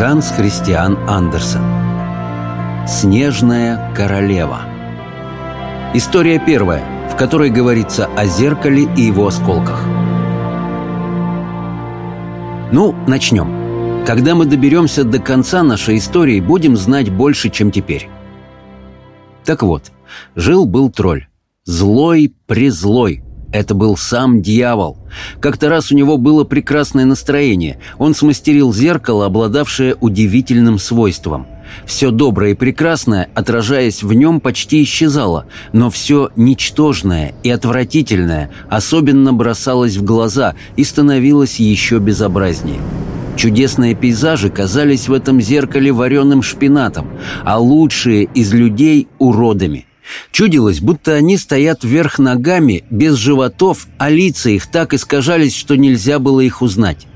Ганс Христиан Андерсен Снежная королева История первая, в которой говорится о зеркале и его осколках. Ну, начнем. Когда мы доберемся до конца нашей истории, будем знать больше, чем теперь. Так вот, жил-был тролль. Злой-призлой это был сам дьявол. Как-то раз у него было прекрасное настроение. Он смастерил зеркало, обладавшее удивительным свойством. Все доброе и прекрасное, отражаясь в нем, почти исчезало, но все ничтожное и отвратительное особенно бросалось в глаза и становилось еще безобразнее. Чудесные пейзажи казались в этом зеркале вареным шпинатом, а лучшие из людей – уродами. Чудилось, будто они стоят вверх ногами, без животов, а лица их так искажались, что нельзя было их узнать.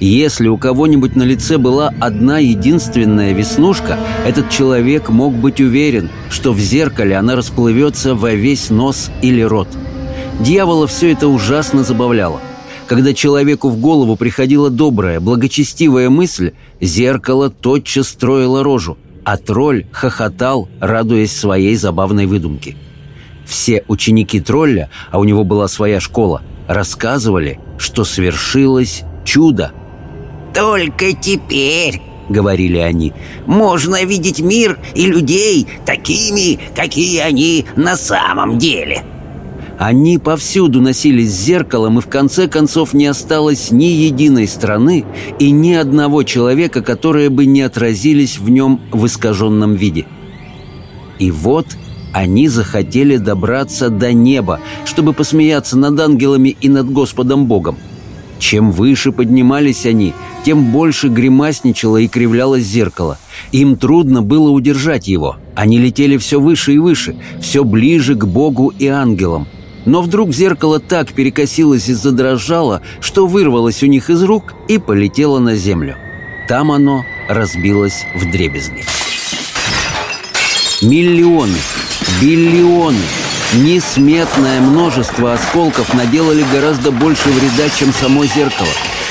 Если у кого-нибудь на лице была одна единственная веснушка, этот человек мог быть уверен, что в зеркале она расплывется во весь нос или рот. Дьявола все это ужасно забавляло. Когда человеку в голову приходила добрая, благочестивая мысль, зеркало тотчас строило рожу – а тролль хохотал, радуясь своей забавной выдумке. Все ученики тролля, а у него была своя школа, рассказывали, что свершилось чудо. «Только теперь, — говорили они, — можно видеть мир и людей такими, какие они на самом деле». Они повсюду носились с зеркалом, и в конце концов не осталось ни единой страны и ни одного человека, которые бы не отразились в нем в искаженном виде. И вот они захотели добраться до неба, чтобы посмеяться над ангелами и над Господом Богом. Чем выше поднимались они, тем больше гримасничало и кривлялось зеркало. Им трудно было удержать его. Они летели все выше и выше, все ближе к Богу и ангелам, но вдруг зеркало так перекосилось и задрожало, что вырвалось у них из рук и полетело на землю. Там оно разбилось в дребезги. Миллионы, биллионы, несметное множество осколков наделали гораздо больше вреда, чем само зеркало.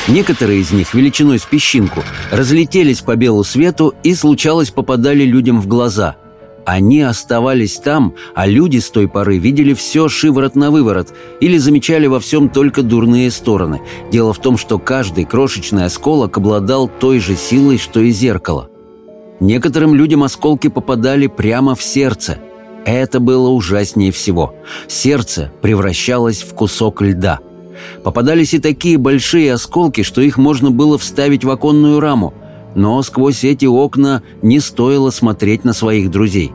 Некоторые из них, величиной с песчинку, разлетелись по белу свету и, случалось, попадали людям в глаза – они оставались там, а люди с той поры видели все шиворот на выворот или замечали во всем только дурные стороны. Дело в том, что каждый крошечный осколок обладал той же силой, что и зеркало. Некоторым людям осколки попадали прямо в сердце. Это было ужаснее всего. Сердце превращалось в кусок льда. Попадались и такие большие осколки, что их можно было вставить в оконную раму – но сквозь эти окна не стоило смотреть на своих друзей.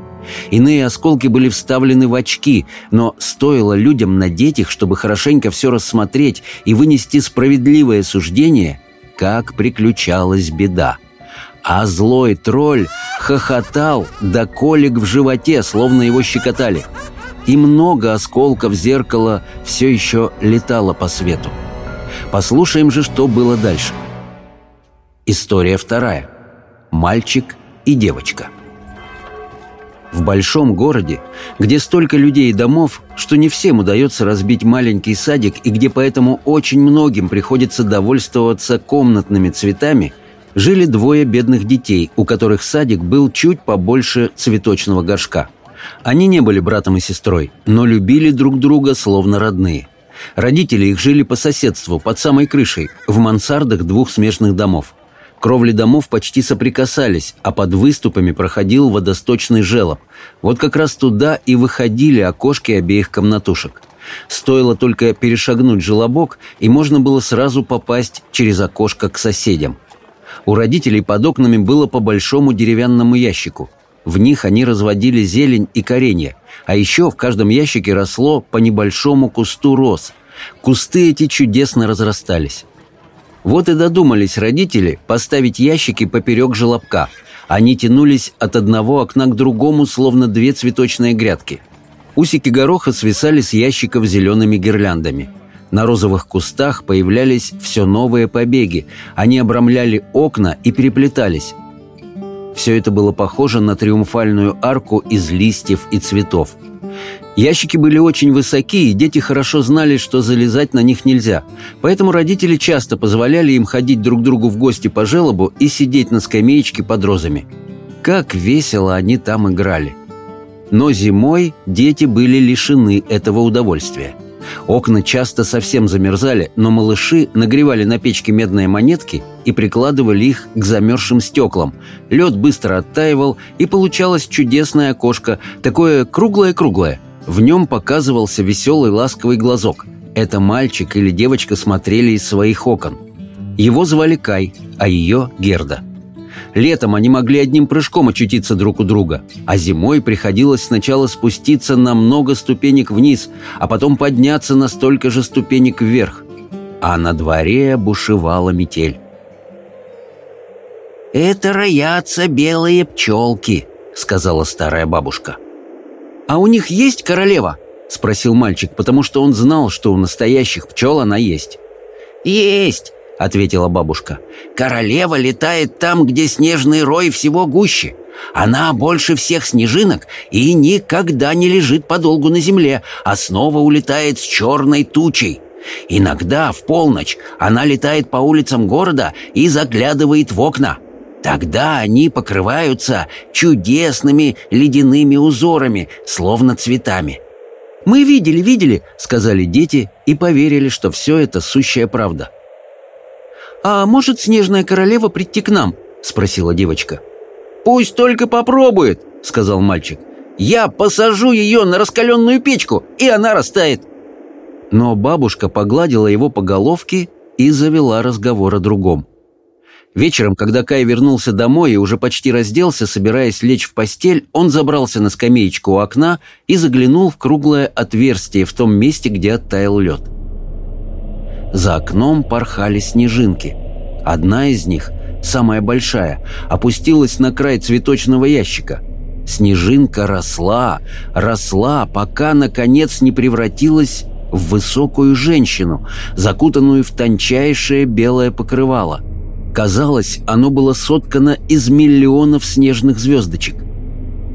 Иные осколки были вставлены в очки, но стоило людям надеть их, чтобы хорошенько все рассмотреть и вынести справедливое суждение, как приключалась беда. А злой тролль хохотал до колик в животе, словно его щекотали. И много осколков зеркала все еще летало по свету. Послушаем же, что было дальше. — История вторая. Мальчик и девочка. В большом городе, где столько людей и домов, что не всем удается разбить маленький садик и где поэтому очень многим приходится довольствоваться комнатными цветами, жили двое бедных детей, у которых садик был чуть побольше цветочного горшка. Они не были братом и сестрой, но любили друг друга словно родные. Родители их жили по соседству, под самой крышей, в мансардах двух смешных домов – Кровли домов почти соприкасались, а под выступами проходил водосточный желоб. Вот как раз туда и выходили окошки обеих комнатушек. Стоило только перешагнуть желобок, и можно было сразу попасть через окошко к соседям. У родителей под окнами было по большому деревянному ящику. В них они разводили зелень и коренья, а еще в каждом ящике росло по небольшому кусту роз. Кусты эти чудесно разрастались. Вот и додумались родители поставить ящики поперек желобка. Они тянулись от одного окна к другому, словно две цветочные грядки. Усики гороха свисали с ящиков зелеными гирляндами. На розовых кустах появлялись все новые побеги. Они обрамляли окна и переплетались. Все это было похоже на триумфальную арку из листьев и цветов. Ящики были очень высоки, и дети хорошо знали, что залезать на них нельзя. Поэтому родители часто позволяли им ходить друг другу в гости по желобу и сидеть на скамеечке под розами. Как весело они там играли. Но зимой дети были лишены этого удовольствия. Окна часто совсем замерзали, но малыши нагревали на печке медные монетки и прикладывали их к замерзшим стеклам. Лед быстро оттаивал, и получалось чудесное окошко, такое круглое-круглое. В нем показывался веселый ласковый глазок. Это мальчик или девочка смотрели из своих окон. Его звали Кай, а ее Герда – Летом они могли одним прыжком очутиться друг у друга, а зимой приходилось сначала спуститься на много ступенек вниз, а потом подняться на столько же ступенек вверх. А на дворе бушевала метель. «Это роятся белые пчелки», — сказала старая бабушка. «А у них есть королева?» — спросил мальчик, потому что он знал, что у настоящих пчел она есть. «Есть ответила бабушка. «Королева летает там, где снежный рой всего гуще. Она больше всех снежинок и никогда не лежит подолгу на земле, а снова улетает с черной тучей. Иногда в полночь она летает по улицам города и заглядывает в окна. Тогда они покрываются чудесными ледяными узорами, словно цветами». «Мы видели, видели», — сказали дети и поверили, что все это сущая правда. «А может снежная королева прийти к нам?» — спросила девочка. «Пусть только попробует», — сказал мальчик. «Я посажу ее на раскаленную печку, и она растает». Но бабушка погладила его по головке и завела разговор о другом. Вечером, когда Кай вернулся домой и уже почти разделся, собираясь лечь в постель, он забрался на скамеечку у окна и заглянул в круглое отверстие в том месте, где оттаял лед. За окном порхали снежинки. Одна из них, самая большая, опустилась на край цветочного ящика. Снежинка росла, росла, пока, наконец, не превратилась в высокую женщину, закутанную в тончайшее белое покрывало. Казалось, оно было соткано из миллионов снежных звездочек.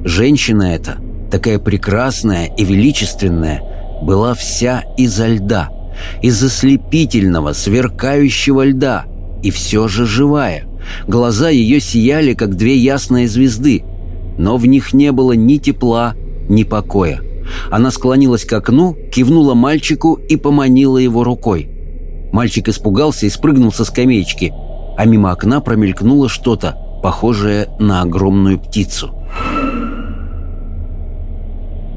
Женщина эта, такая прекрасная и величественная, была вся изо льда – из ослепительного, сверкающего льда, и все же живая. Глаза ее сияли, как две ясные звезды, но в них не было ни тепла, ни покоя. Она склонилась к окну, кивнула мальчику и поманила его рукой. Мальчик испугался и спрыгнул со скамеечки, а мимо окна промелькнуло что-то, похожее на огромную птицу.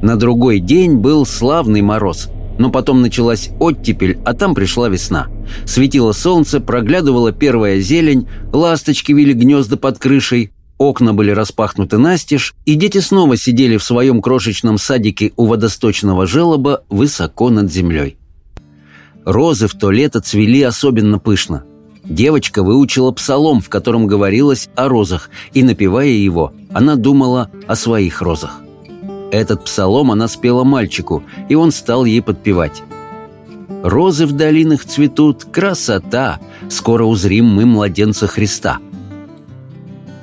На другой день был славный мороз – но потом началась оттепель, а там пришла весна. Светило солнце, проглядывала первая зелень, ласточки вели гнезда под крышей, окна были распахнуты настежь, и дети снова сидели в своем крошечном садике у водосточного желоба высоко над землей. Розы в то лето цвели особенно пышно. Девочка выучила псалом, в котором говорилось о розах, и, напевая его, она думала о своих розах. Этот псалом она спела мальчику, и он стал ей подпевать. «Розы в долинах цветут, красота! Скоро узрим мы младенца Христа!»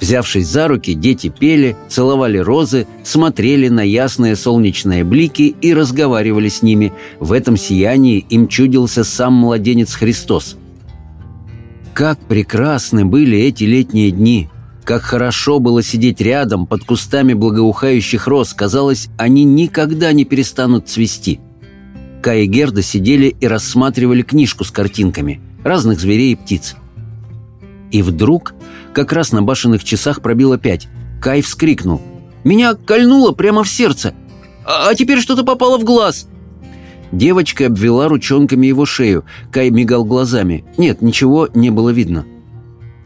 Взявшись за руки, дети пели, целовали розы, смотрели на ясные солнечные блики и разговаривали с ними. В этом сиянии им чудился сам младенец Христос. Как прекрасны были эти летние дни! Как хорошо было сидеть рядом, под кустами благоухающих роз. Казалось, они никогда не перестанут цвести. Кай и Герда сидели и рассматривали книжку с картинками разных зверей и птиц. И вдруг, как раз на башенных часах пробило пять, Кай вскрикнул. «Меня кольнуло прямо в сердце! А, а теперь что-то попало в глаз!» Девочка обвела ручонками его шею. Кай мигал глазами. Нет, ничего не было видно.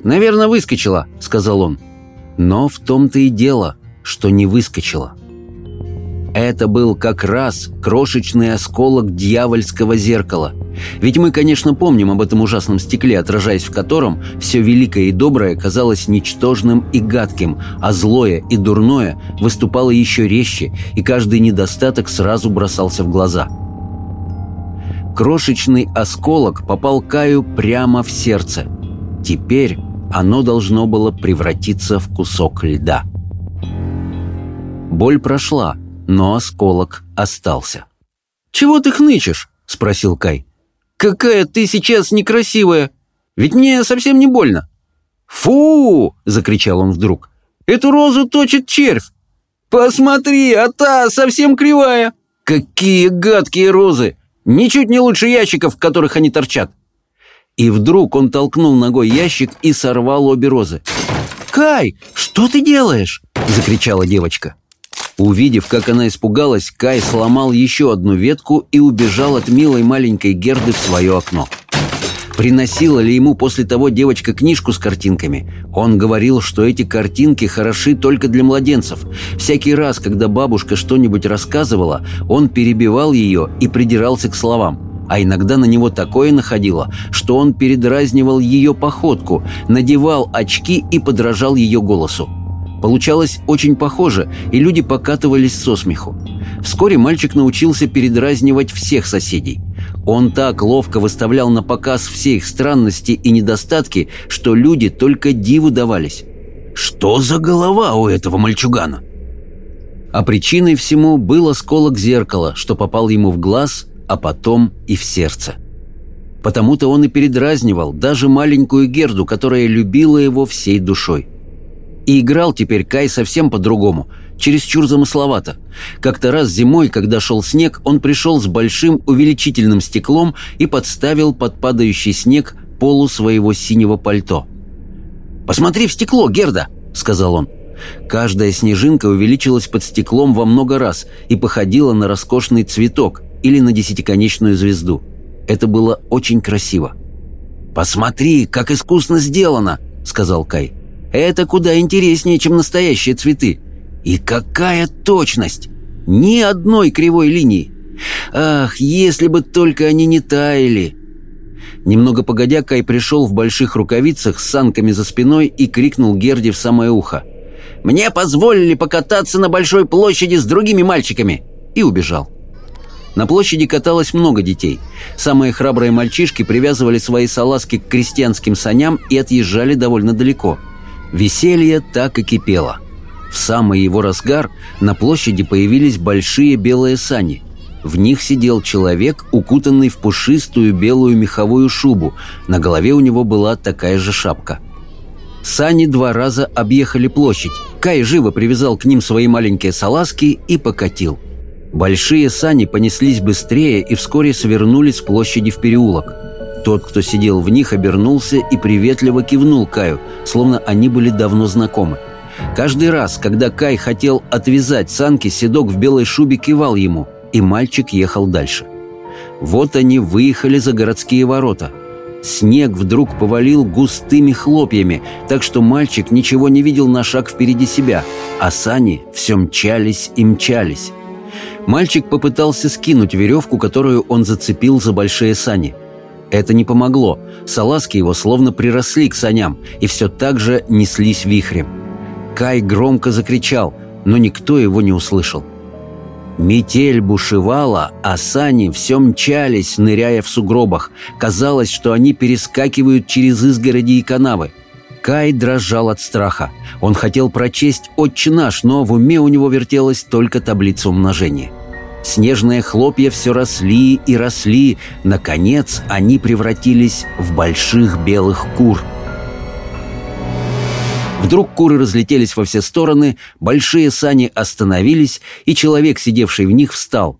«Наверное, выскочила», — сказал он. Но в том-то и дело, что не выскочила. Это был как раз крошечный осколок дьявольского зеркала. Ведь мы, конечно, помним об этом ужасном стекле, отражаясь в котором все великое и доброе казалось ничтожным и гадким, а злое и дурное выступало еще резче, и каждый недостаток сразу бросался в глаза. Крошечный осколок попал Каю прямо в сердце. Теперь оно должно было превратиться в кусок льда. Боль прошла, но осколок остался. «Чего ты хнычешь?» — спросил Кай. «Какая ты сейчас некрасивая! Ведь мне совсем не больно!» «Фу!» — закричал он вдруг. «Эту розу точит червь! Посмотри, а та совсем кривая! Какие гадкие розы! Ничуть не лучше ящиков, в которых они торчат!» И вдруг он толкнул ногой ящик и сорвал обе розы. «Кай, что ты делаешь?» — закричала девочка. Увидев, как она испугалась, Кай сломал еще одну ветку и убежал от милой маленькой Герды в свое окно. Приносила ли ему после того девочка книжку с картинками? Он говорил, что эти картинки хороши только для младенцев. Всякий раз, когда бабушка что-нибудь рассказывала, он перебивал ее и придирался к словам. А иногда на него такое находило, что он передразнивал ее походку, надевал очки и подражал ее голосу. Получалось очень похоже, и люди покатывались со смеху. Вскоре мальчик научился передразнивать всех соседей. Он так ловко выставлял на показ все их странности и недостатки, что люди только диву давались. Что за голова у этого мальчугана? А причиной всему был осколок зеркала, что попал ему в глаз, а потом и в сердце. Потому-то он и передразнивал даже маленькую Герду, которая любила его всей душой. И играл теперь Кай совсем по-другому, чересчур замысловато. Как-то раз зимой, когда шел снег, он пришел с большим увеличительным стеклом и подставил под падающий снег полу своего синего пальто. «Посмотри в стекло, Герда!» — сказал он. Каждая снежинка увеличилась под стеклом во много раз и походила на роскошный цветок или на десятиконечную звезду. Это было очень красиво. «Посмотри, как искусно сделано!» — сказал Кай. Это куда интереснее, чем настоящие цветы. И какая точность! Ни одной кривой линии. Ах, если бы только они не таяли! Немного погодя, Кай пришел в больших рукавицах с санками за спиной и крикнул Герде в самое ухо. «Мне позволили покататься на большой площади с другими мальчиками!» И убежал. На площади каталось много детей. Самые храбрые мальчишки привязывали свои салазки к крестьянским саням и отъезжали довольно далеко – Веселье так и кипело. В самый его разгар на площади появились большие белые сани. В них сидел человек, укутанный в пушистую белую меховую шубу. На голове у него была такая же шапка. Сани два раза объехали площадь. Кай живо привязал к ним свои маленькие салазки и покатил. Большие сани понеслись быстрее и вскоре свернули с площади в переулок. Тот, кто сидел в них, обернулся и приветливо кивнул Каю, словно они были давно знакомы. Каждый раз, когда Кай хотел отвязать санки, седок в белой шубе кивал ему, и мальчик ехал дальше. Вот они выехали за городские ворота. Снег вдруг повалил густыми хлопьями, так что мальчик ничего не видел на шаг впереди себя, а сани все мчались и мчались. Мальчик попытался скинуть веревку, которую он зацепил за большие сани – это не помогло. Салазки его словно приросли к саням и все так же неслись вихрем. Кай громко закричал, но никто его не услышал. Метель бушевала, а сани все мчались, ныряя в сугробах. Казалось, что они перескакивают через изгороди и канавы. Кай дрожал от страха. Он хотел прочесть «Отче наш», но в уме у него вертелась только таблица умножения. Снежные хлопья все росли и росли. Наконец они превратились в больших белых кур. Вдруг куры разлетелись во все стороны, большие сани остановились, и человек, сидевший в них, встал.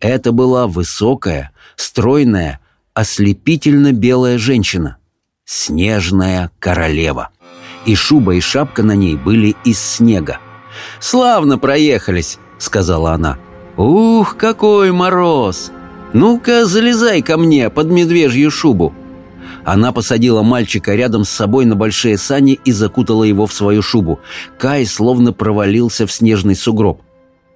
Это была высокая, стройная, ослепительно белая женщина. Снежная королева. И шуба и шапка на ней были из снега. «Славно проехались», — сказала она. «Ух, какой мороз! Ну-ка, залезай ко мне под медвежью шубу!» Она посадила мальчика рядом с собой на большие сани и закутала его в свою шубу. Кай словно провалился в снежный сугроб.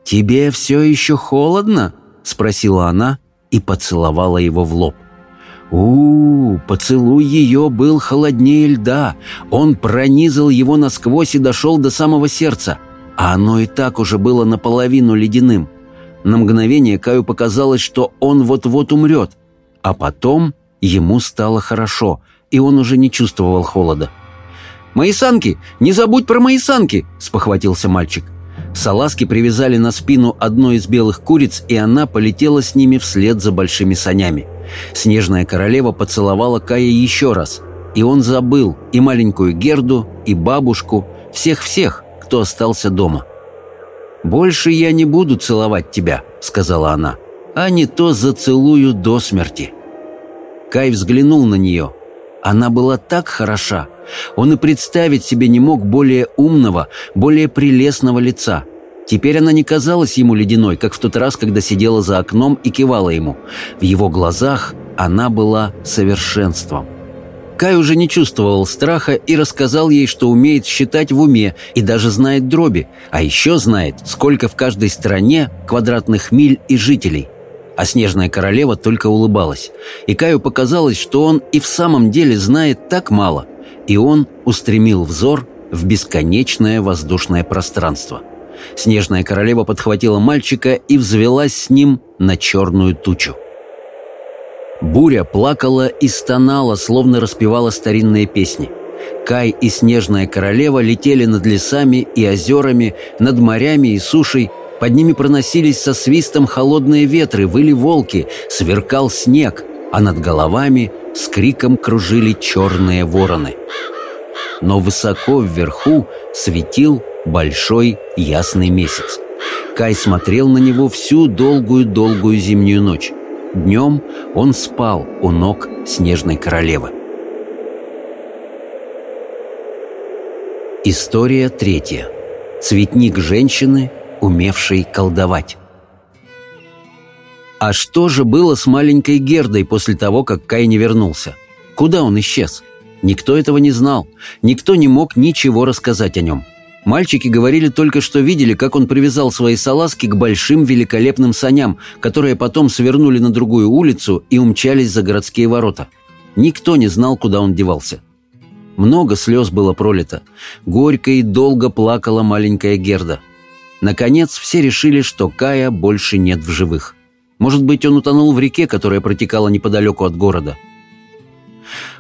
«Тебе все еще холодно?» — спросила она и поцеловала его в лоб. у, -у поцелуй ее был холоднее льда. Он пронизал его насквозь и дошел до самого сердца. А оно и так уже было наполовину ледяным. На мгновение Каю показалось, что он вот-вот умрет, а потом ему стало хорошо, и он уже не чувствовал холода. «Мои санки! Не забудь про мои санки!» — спохватился мальчик. Салазки привязали на спину одной из белых куриц, и она полетела с ними вслед за большими санями. Снежная королева поцеловала Кая еще раз, и он забыл и маленькую Герду, и бабушку, всех-всех, кто остался дома. «Больше я не буду целовать тебя», — сказала она, — «а не то зацелую до смерти». Кай взглянул на нее. Она была так хороша. Он и представить себе не мог более умного, более прелестного лица. Теперь она не казалась ему ледяной, как в тот раз, когда сидела за окном и кивала ему. В его глазах она была совершенством. Кай уже не чувствовал страха и рассказал ей, что умеет считать в уме и даже знает дроби, а еще знает, сколько в каждой стране квадратных миль и жителей. А снежная королева только улыбалась. И Каю показалось, что он и в самом деле знает так мало. И он устремил взор в бесконечное воздушное пространство. Снежная королева подхватила мальчика и взвелась с ним на черную тучу. Буря плакала и стонала, словно распевала старинные песни. Кай и Снежная королева летели над лесами и озерами, над морями и сушей, под ними проносились со свистом холодные ветры, выли волки, сверкал снег, а над головами с криком кружили черные вороны. Но высоко вверху светил большой ясный месяц. Кай смотрел на него всю долгую-долгую зимнюю ночь. Днем он спал у ног снежной королевы. История третья. Цветник женщины умевший колдовать. А что же было с маленькой Гердой после того, как Кай не вернулся? Куда он исчез? Никто этого не знал. Никто не мог ничего рассказать о нем. Мальчики говорили только, что видели, как он привязал свои салазки к большим великолепным саням, которые потом свернули на другую улицу и умчались за городские ворота. Никто не знал, куда он девался. Много слез было пролито. Горько и долго плакала маленькая Герда – Наконец, все решили, что Кая больше нет в живых. Может быть, он утонул в реке, которая протекала неподалеку от города.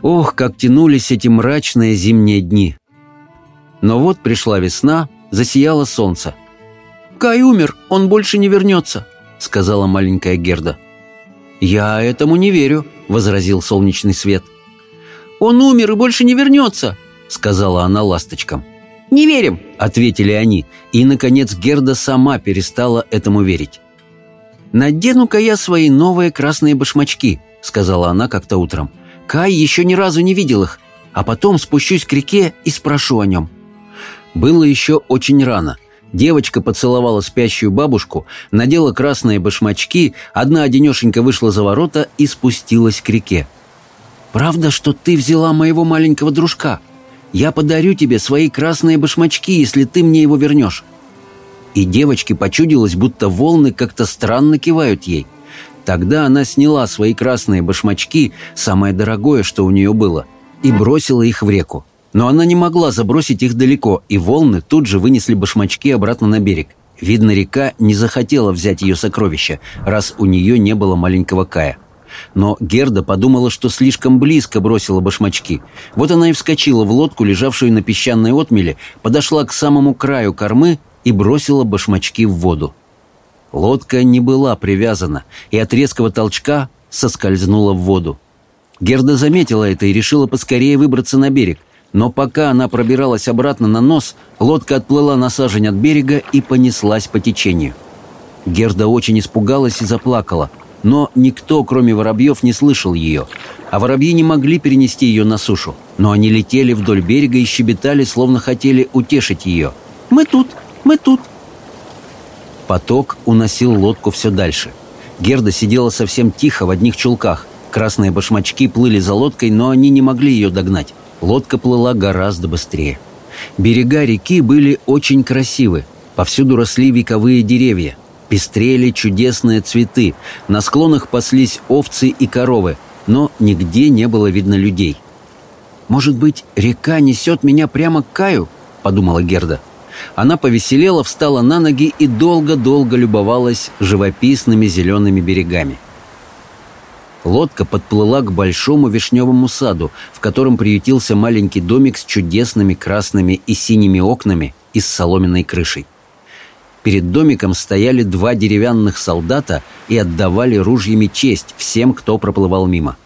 Ох, как тянулись эти мрачные зимние дни. Но вот пришла весна, засияло солнце. «Кай умер, он больше не вернется», — сказала маленькая Герда. «Я этому не верю», — возразил солнечный свет. «Он умер и больше не вернется», — сказала она ласточкам. «Не верим», — ответили они, и, наконец, Герда сама перестала этому верить. «Надену-ка я свои новые красные башмачки», — сказала она как-то утром. «Кай еще ни разу не видел их, а потом спущусь к реке и спрошу о нем». Было еще очень рано. Девочка поцеловала спящую бабушку, надела красные башмачки, одна одинешенька вышла за ворота и спустилась к реке. «Правда, что ты взяла моего маленького дружка?» Я подарю тебе свои красные башмачки, если ты мне его вернешь». И девочке почудилось, будто волны как-то странно кивают ей. Тогда она сняла свои красные башмачки, самое дорогое, что у нее было, и бросила их в реку. Но она не могла забросить их далеко, и волны тут же вынесли башмачки обратно на берег. Видно, река не захотела взять ее сокровища, раз у нее не было маленького Кая. Но Герда подумала, что слишком близко бросила башмачки. Вот она и вскочила в лодку, лежавшую на песчаной отмеле, подошла к самому краю кормы и бросила башмачки в воду. Лодка не была привязана, и от резкого толчка соскользнула в воду. Герда заметила это и решила поскорее выбраться на берег. Но пока она пробиралась обратно на нос, лодка отплыла на сажень от берега и понеслась по течению. Герда очень испугалась и заплакала – но никто, кроме воробьев, не слышал ее, а воробьи не могли перенести ее на сушу, но они летели вдоль берега и щебетали, словно хотели утешить ее. «Мы тут! Мы тут!» Поток уносил лодку все дальше. Герда сидела совсем тихо в одних чулках. Красные башмачки плыли за лодкой, но они не могли ее догнать. Лодка плыла гораздо быстрее. Берега реки были очень красивы. Повсюду росли вековые деревья. Пестрели чудесные цветы, на склонах паслись овцы и коровы, но нигде не было видно людей. «Может быть, река несет меня прямо к Каю?» — подумала Герда. Она повеселела, встала на ноги и долго-долго любовалась живописными зелеными берегами. Лодка подплыла к большому вишневому саду, в котором приютился маленький домик с чудесными красными и синими окнами и с соломенной крышей. Перед домиком стояли два деревянных солдата и отдавали ружьями честь всем, кто проплывал мимо.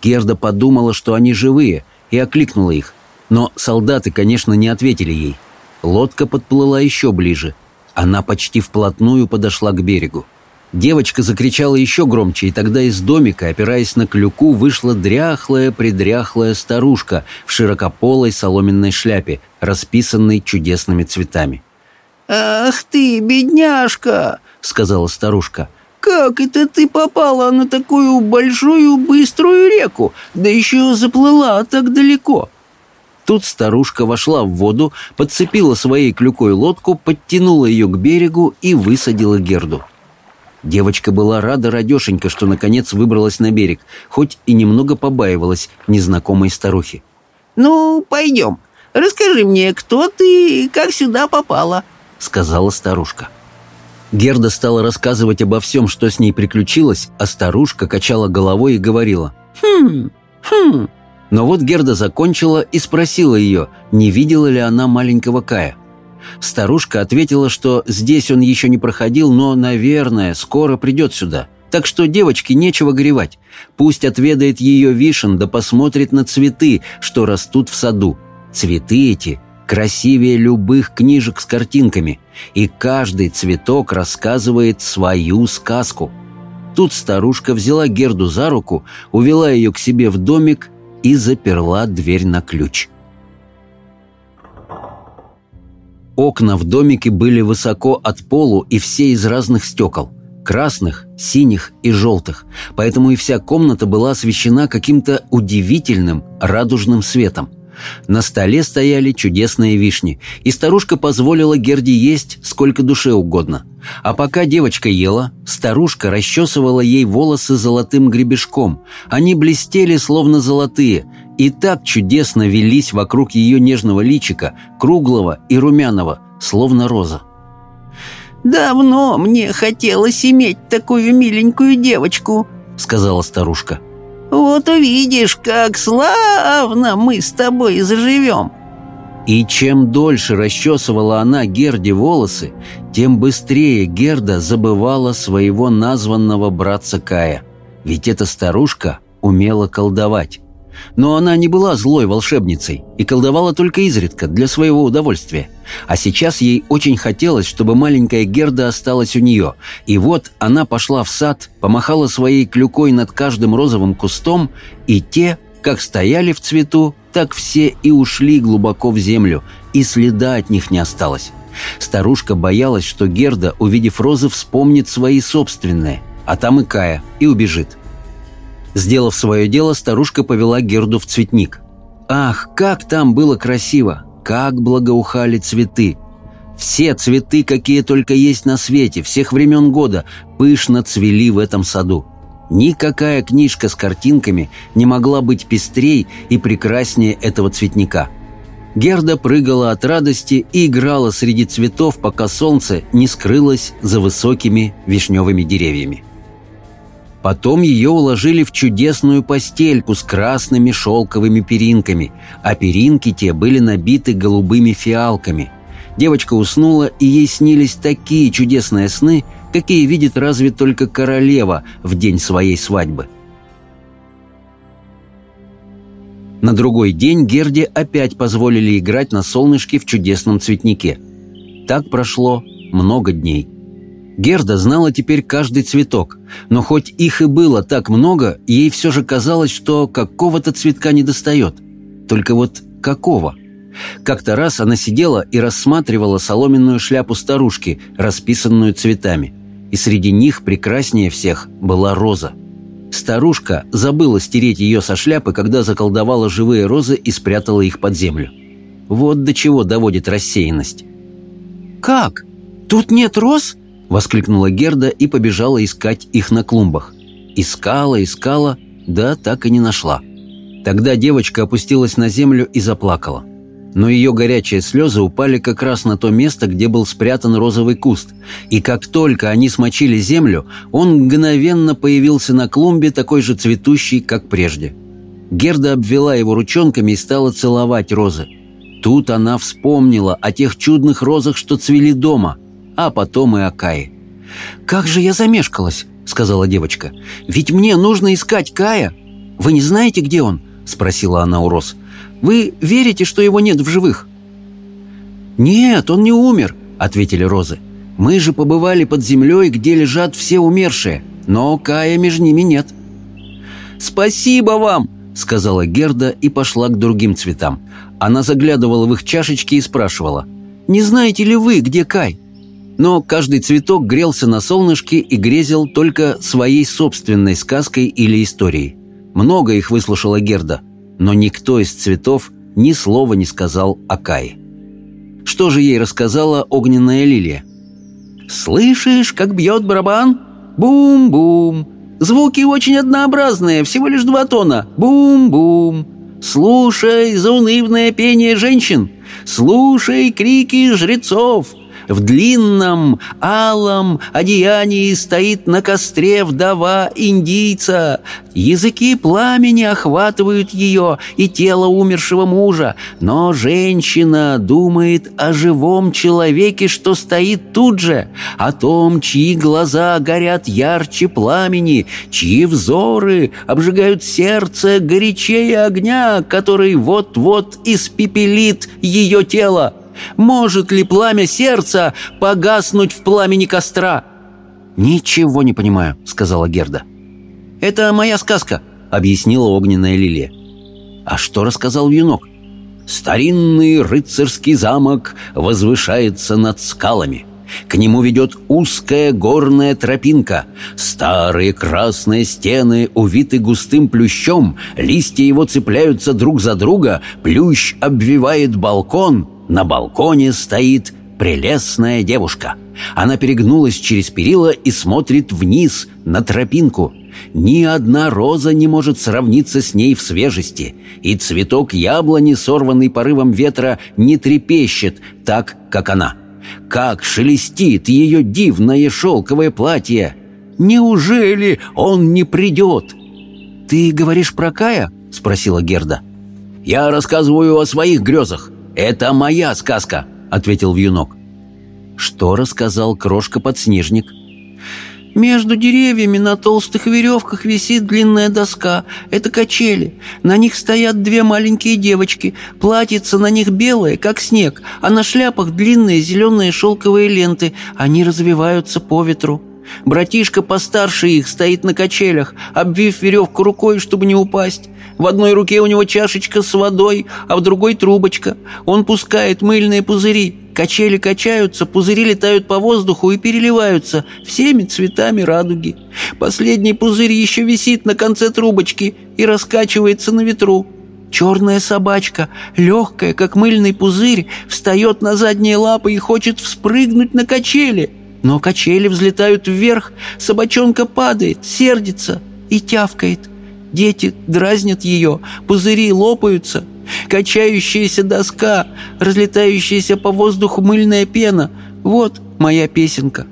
Герда подумала, что они живые, и окликнула их. Но солдаты, конечно, не ответили ей. Лодка подплыла еще ближе. Она почти вплотную подошла к берегу. Девочка закричала еще громче, и тогда из домика, опираясь на клюку, вышла дряхлая-предряхлая старушка в широкополой соломенной шляпе, расписанной чудесными цветами. «Ах ты, бедняжка!» — сказала старушка. «Как это ты попала на такую большую быструю реку, да еще заплыла так далеко?» Тут старушка вошла в воду, подцепила своей клюкой лодку, подтянула ее к берегу и высадила Герду. Девочка была рада радешенька, что наконец выбралась на берег, хоть и немного побаивалась незнакомой старухи. «Ну, пойдем. Расскажи мне, кто ты и как сюда попала?» — сказала старушка. Герда стала рассказывать обо всем, что с ней приключилось, а старушка качала головой и говорила «Хм, хм». Но вот Герда закончила и спросила ее, не видела ли она маленького Кая. Старушка ответила, что здесь он еще не проходил, но, наверное, скоро придет сюда. Так что девочке нечего горевать. Пусть отведает ее вишен, да посмотрит на цветы, что растут в саду. Цветы эти красивее любых книжек с картинками, и каждый цветок рассказывает свою сказку. Тут старушка взяла Герду за руку, увела ее к себе в домик и заперла дверь на ключ. Окна в домике были высоко от полу и все из разных стекол. Красных, синих и желтых. Поэтому и вся комната была освещена каким-то удивительным радужным светом. На столе стояли чудесные вишни, и старушка позволила Герде есть сколько душе угодно. А пока девочка ела, старушка расчесывала ей волосы золотым гребешком. Они блестели, словно золотые, и так чудесно велись вокруг ее нежного личика, круглого и румяного, словно роза. «Давно мне хотелось иметь такую миленькую девочку», — сказала старушка. Вот увидишь, как славно мы с тобой заживем!» И чем дольше расчесывала она Герде волосы, тем быстрее Герда забывала своего названного братца Кая. Ведь эта старушка умела колдовать. Но она не была злой волшебницей и колдовала только изредка для своего удовольствия. А сейчас ей очень хотелось, чтобы маленькая Герда осталась у нее. И вот она пошла в сад, помахала своей клюкой над каждым розовым кустом, и те, как стояли в цвету, так все и ушли глубоко в землю, и следа от них не осталось. Старушка боялась, что Герда, увидев розы, вспомнит свои собственные, а там и Кая, и убежит. Сделав свое дело, старушка повела Герду в цветник. Ах, как там было красиво! Как благоухали цветы! Все цветы, какие только есть на свете, всех времен года, пышно цвели в этом саду. Никакая книжка с картинками не могла быть пестрей и прекраснее этого цветника. Герда прыгала от радости и играла среди цветов, пока солнце не скрылось за высокими вишневыми деревьями. Потом ее уложили в чудесную постельку с красными шелковыми перинками, а перинки те были набиты голубыми фиалками. Девочка уснула, и ей снились такие чудесные сны, какие видит разве только королева в день своей свадьбы. На другой день Герде опять позволили играть на солнышке в чудесном цветнике. Так прошло много дней. Герда знала теперь каждый цветок, но хоть их и было так много, ей все же казалось, что какого-то цветка не достает. Только вот какого? Как-то раз она сидела и рассматривала соломенную шляпу старушки, расписанную цветами. И среди них прекраснее всех была роза. Старушка забыла стереть ее со шляпы, когда заколдовала живые розы и спрятала их под землю. Вот до чего доводит рассеянность. «Как? Тут нет роз?» — воскликнула Герда и побежала искать их на клумбах. Искала, искала, да так и не нашла. Тогда девочка опустилась на землю и заплакала. Но ее горячие слезы упали как раз на то место, где был спрятан розовый куст. И как только они смочили землю, он мгновенно появился на клумбе, такой же цветущий, как прежде. Герда обвела его ручонками и стала целовать розы. Тут она вспомнила о тех чудных розах, что цвели дома — а потом и Акаи. «Как же я замешкалась!» — сказала девочка. «Ведь мне нужно искать Кая! Вы не знаете, где он?» — спросила она у Рос. «Вы верите, что его нет в живых?» «Нет, он не умер», — ответили Розы. «Мы же побывали под землей, где лежат все умершие, но Кая между ними нет». «Спасибо вам!» — сказала Герда и пошла к другим цветам. Она заглядывала в их чашечки и спрашивала. «Не знаете ли вы, где Кай?» Но каждый цветок грелся на солнышке и грезил только своей собственной сказкой или историей. Много их выслушала Герда, но никто из цветов ни слова не сказал о Кае. Что же ей рассказала огненная лилия? «Слышишь, как бьет барабан? Бум-бум! Звуки очень однообразные, всего лишь два тона. Бум-бум! Слушай заунывное пение женщин! Слушай крики жрецов! В длинном, алом одеянии стоит на костре вдова индийца. Языки пламени охватывают ее и тело умершего мужа, но женщина думает о живом человеке, что стоит тут же, о том, чьи глаза горят ярче пламени, чьи взоры обжигают сердце горячее огня, который вот-вот испепелит ее тело. Может ли пламя сердца погаснуть в пламени костра?» «Ничего не понимаю», — сказала Герда. «Это моя сказка», — объяснила огненная лилия. «А что рассказал вьюнок?» «Старинный рыцарский замок возвышается над скалами. К нему ведет узкая горная тропинка. Старые красные стены увиты густым плющом, листья его цепляются друг за друга, плющ обвивает балкон, на балконе стоит прелестная девушка. Она перегнулась через перила и смотрит вниз, на тропинку. Ни одна роза не может сравниться с ней в свежести, и цветок яблони, сорванный порывом ветра, не трепещет так, как она. Как шелестит ее дивное шелковое платье! Неужели он не придет? «Ты говоришь про Кая?» — спросила Герда. «Я рассказываю о своих грезах. «Это моя сказка», — ответил вьюнок. Что рассказал крошка-подснежник? Между деревьями на толстых веревках висит длинная доска. Это качели. На них стоят две маленькие девочки. Платьица на них белое, как снег, а на шляпах длинные зеленые шелковые ленты. Они развиваются по ветру. Братишка постарше их стоит на качелях, обвив веревку рукой, чтобы не упасть. В одной руке у него чашечка с водой, а в другой трубочка. Он пускает мыльные пузыри. Качели качаются, пузыри летают по воздуху и переливаются всеми цветами радуги. Последний пузырь еще висит на конце трубочки и раскачивается на ветру. Черная собачка, легкая, как мыльный пузырь, встает на задние лапы и хочет вспрыгнуть на качели. Но качели взлетают вверх, собачонка падает, сердится и тявкает. Дети дразнят ее, пузыри лопаются, качающаяся доска, разлетающаяся по воздуху мыльная пена. Вот моя песенка.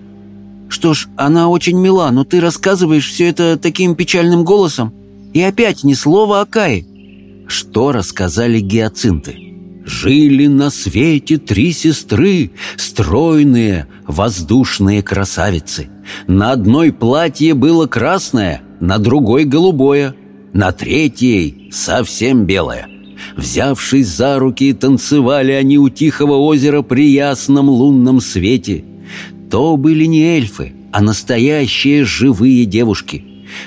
Что ж, она очень мила, но ты рассказываешь все это таким печальным голосом. И опять ни слова о Кае. Что рассказали гиацинты? Жили на свете три сестры, стройные, воздушные красавицы. На одной платье было красное, на другой голубое – на третьей совсем белая. Взявшись за руки, танцевали они у тихого озера при ясном лунном свете. То были не эльфы, а настоящие живые девушки.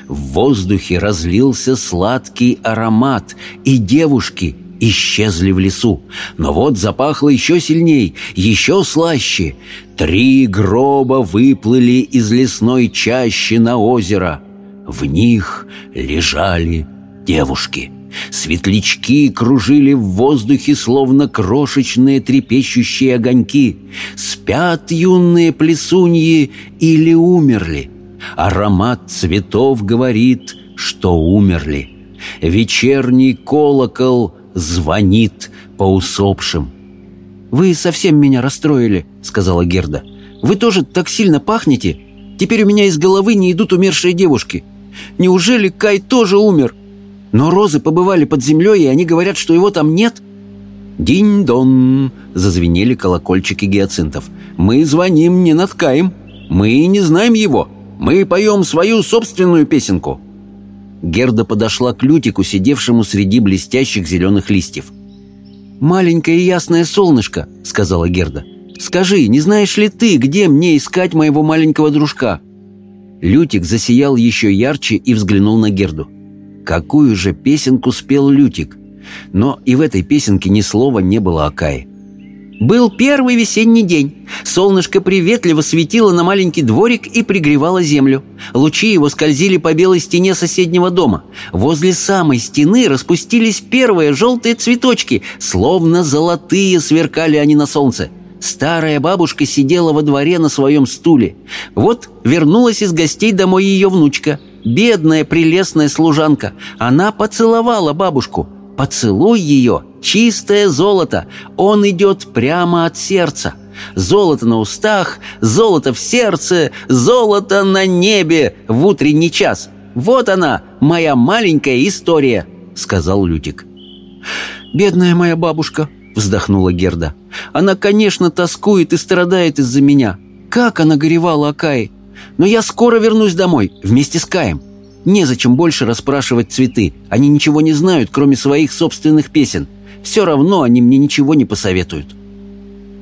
В воздухе разлился сладкий аромат, и девушки исчезли в лесу. Но вот запахло еще сильней, еще слаще. Три гроба выплыли из лесной чащи на озеро — в них лежали девушки. Светлячки кружили в воздухе, словно крошечные трепещущие огоньки. Спят юные плесуньи или умерли. Аромат цветов говорит, что умерли. Вечерний колокол звонит по усопшим. «Вы совсем меня расстроили», — сказала Герда. «Вы тоже так сильно пахнете. Теперь у меня из головы не идут умершие девушки. Неужели Кай тоже умер? Но розы побывали под землей, и они говорят, что его там нет. «Динь-дон!» — зазвенели колокольчики гиацинтов. «Мы звоним не над Каем. Мы не знаем его. Мы поем свою собственную песенку». Герда подошла к Лютику, сидевшему среди блестящих зеленых листьев. «Маленькое ясное солнышко», — сказала Герда. «Скажи, не знаешь ли ты, где мне искать моего маленького дружка?» Лютик засиял еще ярче и взглянул на Герду. Какую же песенку спел Лютик? Но и в этой песенке ни слова не было о Кае. Был первый весенний день. Солнышко приветливо светило на маленький дворик и пригревало землю. Лучи его скользили по белой стене соседнего дома. Возле самой стены распустились первые желтые цветочки, словно золотые сверкали они на солнце. Старая бабушка сидела во дворе на своем стуле. Вот вернулась из гостей домой ее внучка. Бедная, прелестная служанка. Она поцеловала бабушку – Поцелуй ее, чистое золото, он идет прямо от сердца. Золото на устах, золото в сердце, золото на небе в утренний час. Вот она, моя маленькая история», — сказал Лютик. «Бедная моя бабушка», — вздохнула Герда. «Она, конечно, тоскует и страдает из-за меня. Как она горевала о Кае. Но я скоро вернусь домой вместе с Каем. Незачем больше расспрашивать цветы. Они ничего не знают, кроме своих собственных песен. Все равно они мне ничего не посоветуют.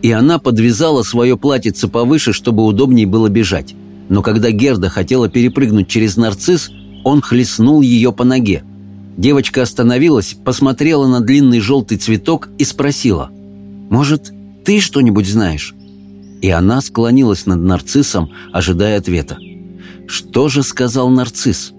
И она подвязала свое платьице повыше, чтобы удобнее было бежать. Но когда Герда хотела перепрыгнуть через нарцисс, он хлестнул ее по ноге. Девочка остановилась, посмотрела на длинный желтый цветок и спросила, «Может, ты что-нибудь знаешь?» И она склонилась над нарциссом, ожидая ответа. Что же сказал нарцисс?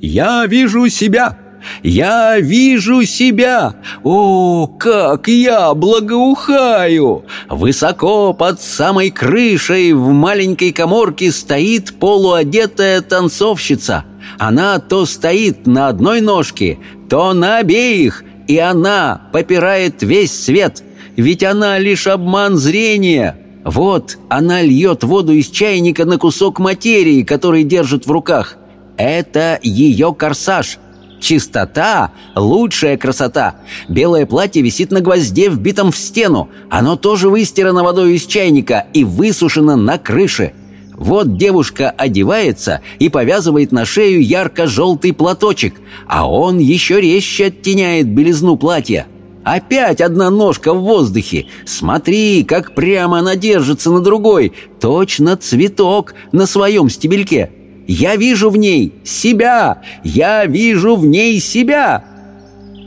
«Я вижу себя! Я вижу себя! О, как я благоухаю! Высоко под самой крышей в маленькой коморке стоит полуодетая танцовщица. Она то стоит на одной ножке, то на обеих, и она попирает весь свет, ведь она лишь обман зрения». Вот она льет воду из чайника на кусок материи, который держит в руках. Это ее корсаж. Чистота — лучшая красота. Белое платье висит на гвозде, вбитом в стену. Оно тоже выстирано водой из чайника и высушено на крыше. Вот девушка одевается и повязывает на шею ярко-желтый платочек, а он еще резче оттеняет белизну платья. Опять одна ножка в воздухе. Смотри, как прямо она держится на другой. Точно цветок на своем стебельке. Я вижу в ней себя! Я вижу в ней себя!»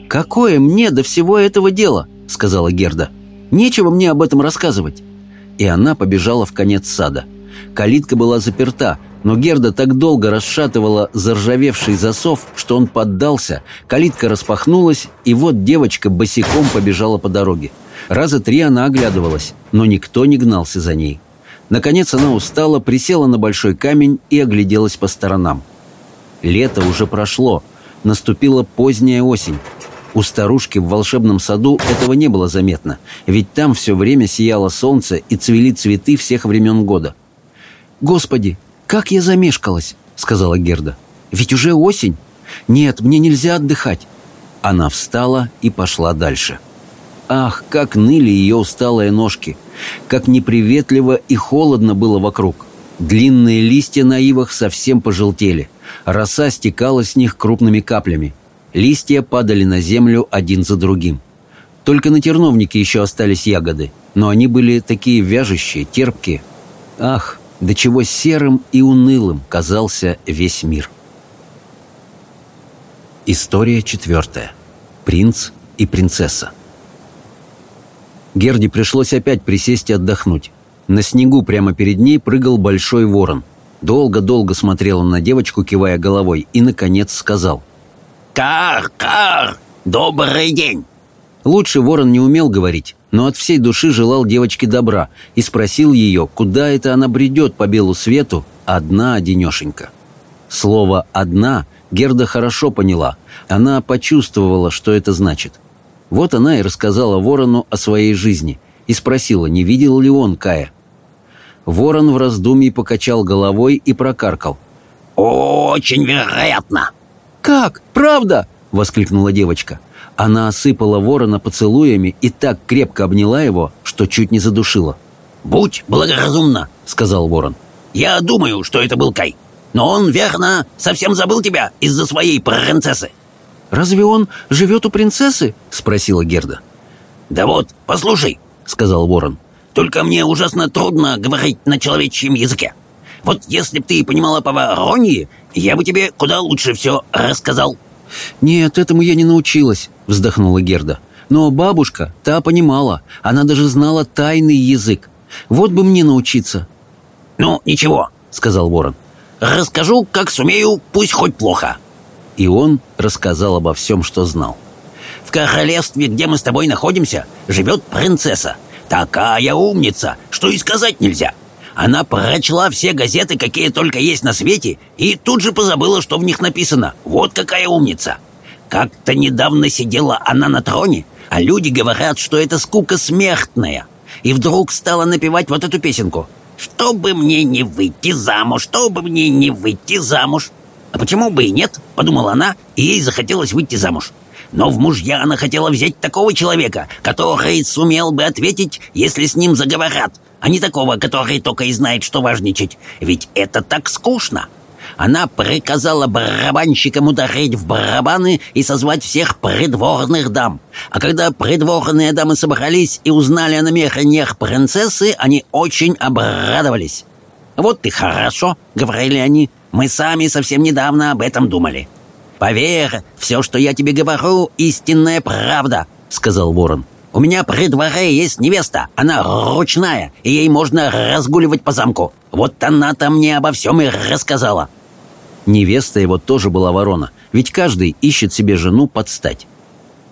«Какое мне до всего этого дела?» — сказала Герда. «Нечего мне об этом рассказывать». И она побежала в конец сада. Калитка была заперта, но Герда так долго расшатывала заржавевший засов, что он поддался, калитка распахнулась, и вот девочка босиком побежала по дороге. Раза три она оглядывалась, но никто не гнался за ней. Наконец она устала, присела на большой камень и огляделась по сторонам. Лето уже прошло, наступила поздняя осень. У старушки в волшебном саду этого не было заметно, ведь там все время сияло солнце и цвели цветы всех времен года. «Господи, как я замешкалась!» — сказала Герда. «Ведь уже осень! Нет, мне нельзя отдыхать!» Она встала и пошла дальше. Ах, как ныли ее усталые ножки! Как неприветливо и холодно было вокруг! Длинные листья на ивах совсем пожелтели. Роса стекала с них крупными каплями. Листья падали на землю один за другим. Только на терновнике еще остались ягоды, но они были такие вяжущие, терпкие. Ах, до чего серым и унылым казался весь мир. История четвертая. Принц и принцесса. Герде пришлось опять присесть и отдохнуть. На снегу прямо перед ней прыгал большой ворон. Долго-долго смотрел он на девочку, кивая головой, и, наконец, сказал. «Кар-кар! Добрый день!» Лучше ворон не умел говорить, но от всей души желал девочке добра и спросил ее, куда это она бредет по белу свету, одна одинешенька. Слово «одна» Герда хорошо поняла. Она почувствовала, что это значит. Вот она и рассказала ворону о своей жизни и спросила, не видел ли он Кая. Ворон в раздумье покачал головой и прокаркал. «Очень вероятно!» «Как? Правда?» — воскликнула девочка. Она осыпала ворона поцелуями и так крепко обняла его, что чуть не задушила. «Будь благоразумна», — сказал ворон. «Я думаю, что это был Кай. Но он, верно, совсем забыл тебя из-за своей принцессы». «Разве он живет у принцессы?» — спросила Герда. «Да вот, послушай», — сказал ворон. «Только мне ужасно трудно говорить на человечьем языке. Вот если б ты понимала по-вороньи, я бы тебе куда лучше все рассказал». «Нет, этому я не научилась», — вздохнула Герда. «Но бабушка, та понимала. Она даже знала тайный язык. Вот бы мне научиться». «Ну, ничего», — сказал ворон. «Расскажу, как сумею, пусть хоть плохо». И он рассказал обо всем, что знал. «В королевстве, где мы с тобой находимся, живет принцесса. Такая умница, что и сказать нельзя. Она прочла все газеты, какие только есть на свете, и тут же позабыла, что в них написано. Вот какая умница! Как-то недавно сидела она на троне, а люди говорят, что это скука смертная. И вдруг стала напевать вот эту песенку. «Чтобы мне не выйти замуж, чтобы мне не выйти замуж». А почему бы и нет, подумала она, и ей захотелось выйти замуж. Но в мужья она хотела взять такого человека, который сумел бы ответить, если с ним заговорят, а не такого, который только и знает, что важничать. Ведь это так скучно. Она приказала барабанщикам ударить в барабаны и созвать всех придворных дам. А когда придворные дамы собрались и узнали о намерениях принцессы, они очень обрадовались. «Вот и хорошо», — говорили они, — «мы сами совсем недавно об этом думали». «Поверь, все, что я тебе говорю, истинная правда», — сказал ворон. «У меня при дворе есть невеста, она ручная, и ей можно разгуливать по замку. Вот она-то мне обо всем и рассказала». Невеста его тоже была ворона, ведь каждый ищет себе жену под стать.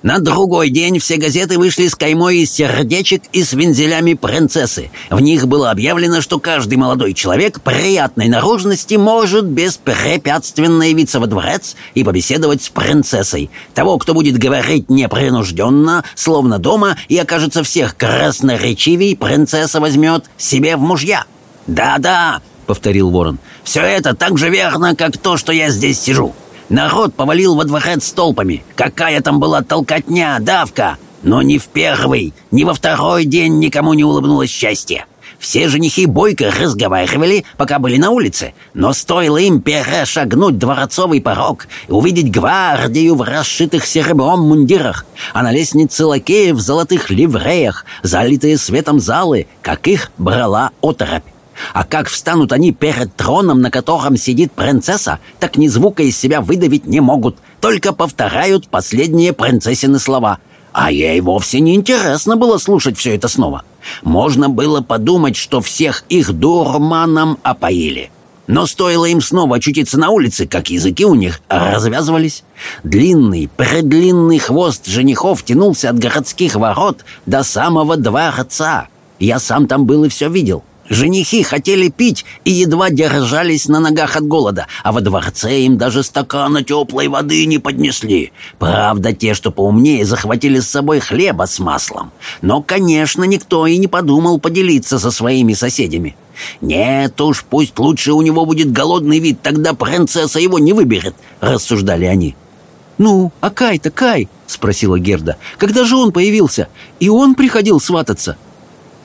На другой день все газеты вышли с каймой из сердечек и с вензелями принцессы. В них было объявлено, что каждый молодой человек приятной наружности может беспрепятственно явиться во дворец и побеседовать с принцессой. Того, кто будет говорить непринужденно, словно дома, и окажется всех красноречивей, принцесса возьмет себе в мужья. «Да-да», — повторил ворон, — «все это так же верно, как то, что я здесь сижу». Народ повалил во дворец толпами. Какая там была толкотня, давка! Но ни в первый, ни во второй день никому не улыбнулось счастье. Все женихи бойко разговаривали, пока были на улице, но стоило им перешагнуть дворцовый порог и увидеть гвардию в расшитых серебром мундирах, а на лестнице лакеев в золотых ливреях, залитые светом залы, как их брала оторопь. А как встанут они перед троном, на котором сидит принцесса, так ни звука из себя выдавить не могут, только повторяют последние принцессины слова. А ей вовсе не интересно было слушать все это снова. Можно было подумать, что всех их дурманом опоили. Но стоило им снова очутиться на улице, как языки у них развязывались. Длинный, предлинный хвост женихов тянулся от городских ворот до самого дворца. Я сам там был и все видел. Женихи хотели пить и едва держались на ногах от голода, а во дворце им даже стакана теплой воды не поднесли. Правда, те, что поумнее, захватили с собой хлеба с маслом. Но, конечно, никто и не подумал поделиться со своими соседями. «Нет уж, пусть лучше у него будет голодный вид, тогда принцесса его не выберет», — рассуждали они. «Ну, а Кай-то Кай?» — спросила Герда. «Когда же он появился? И он приходил свататься?»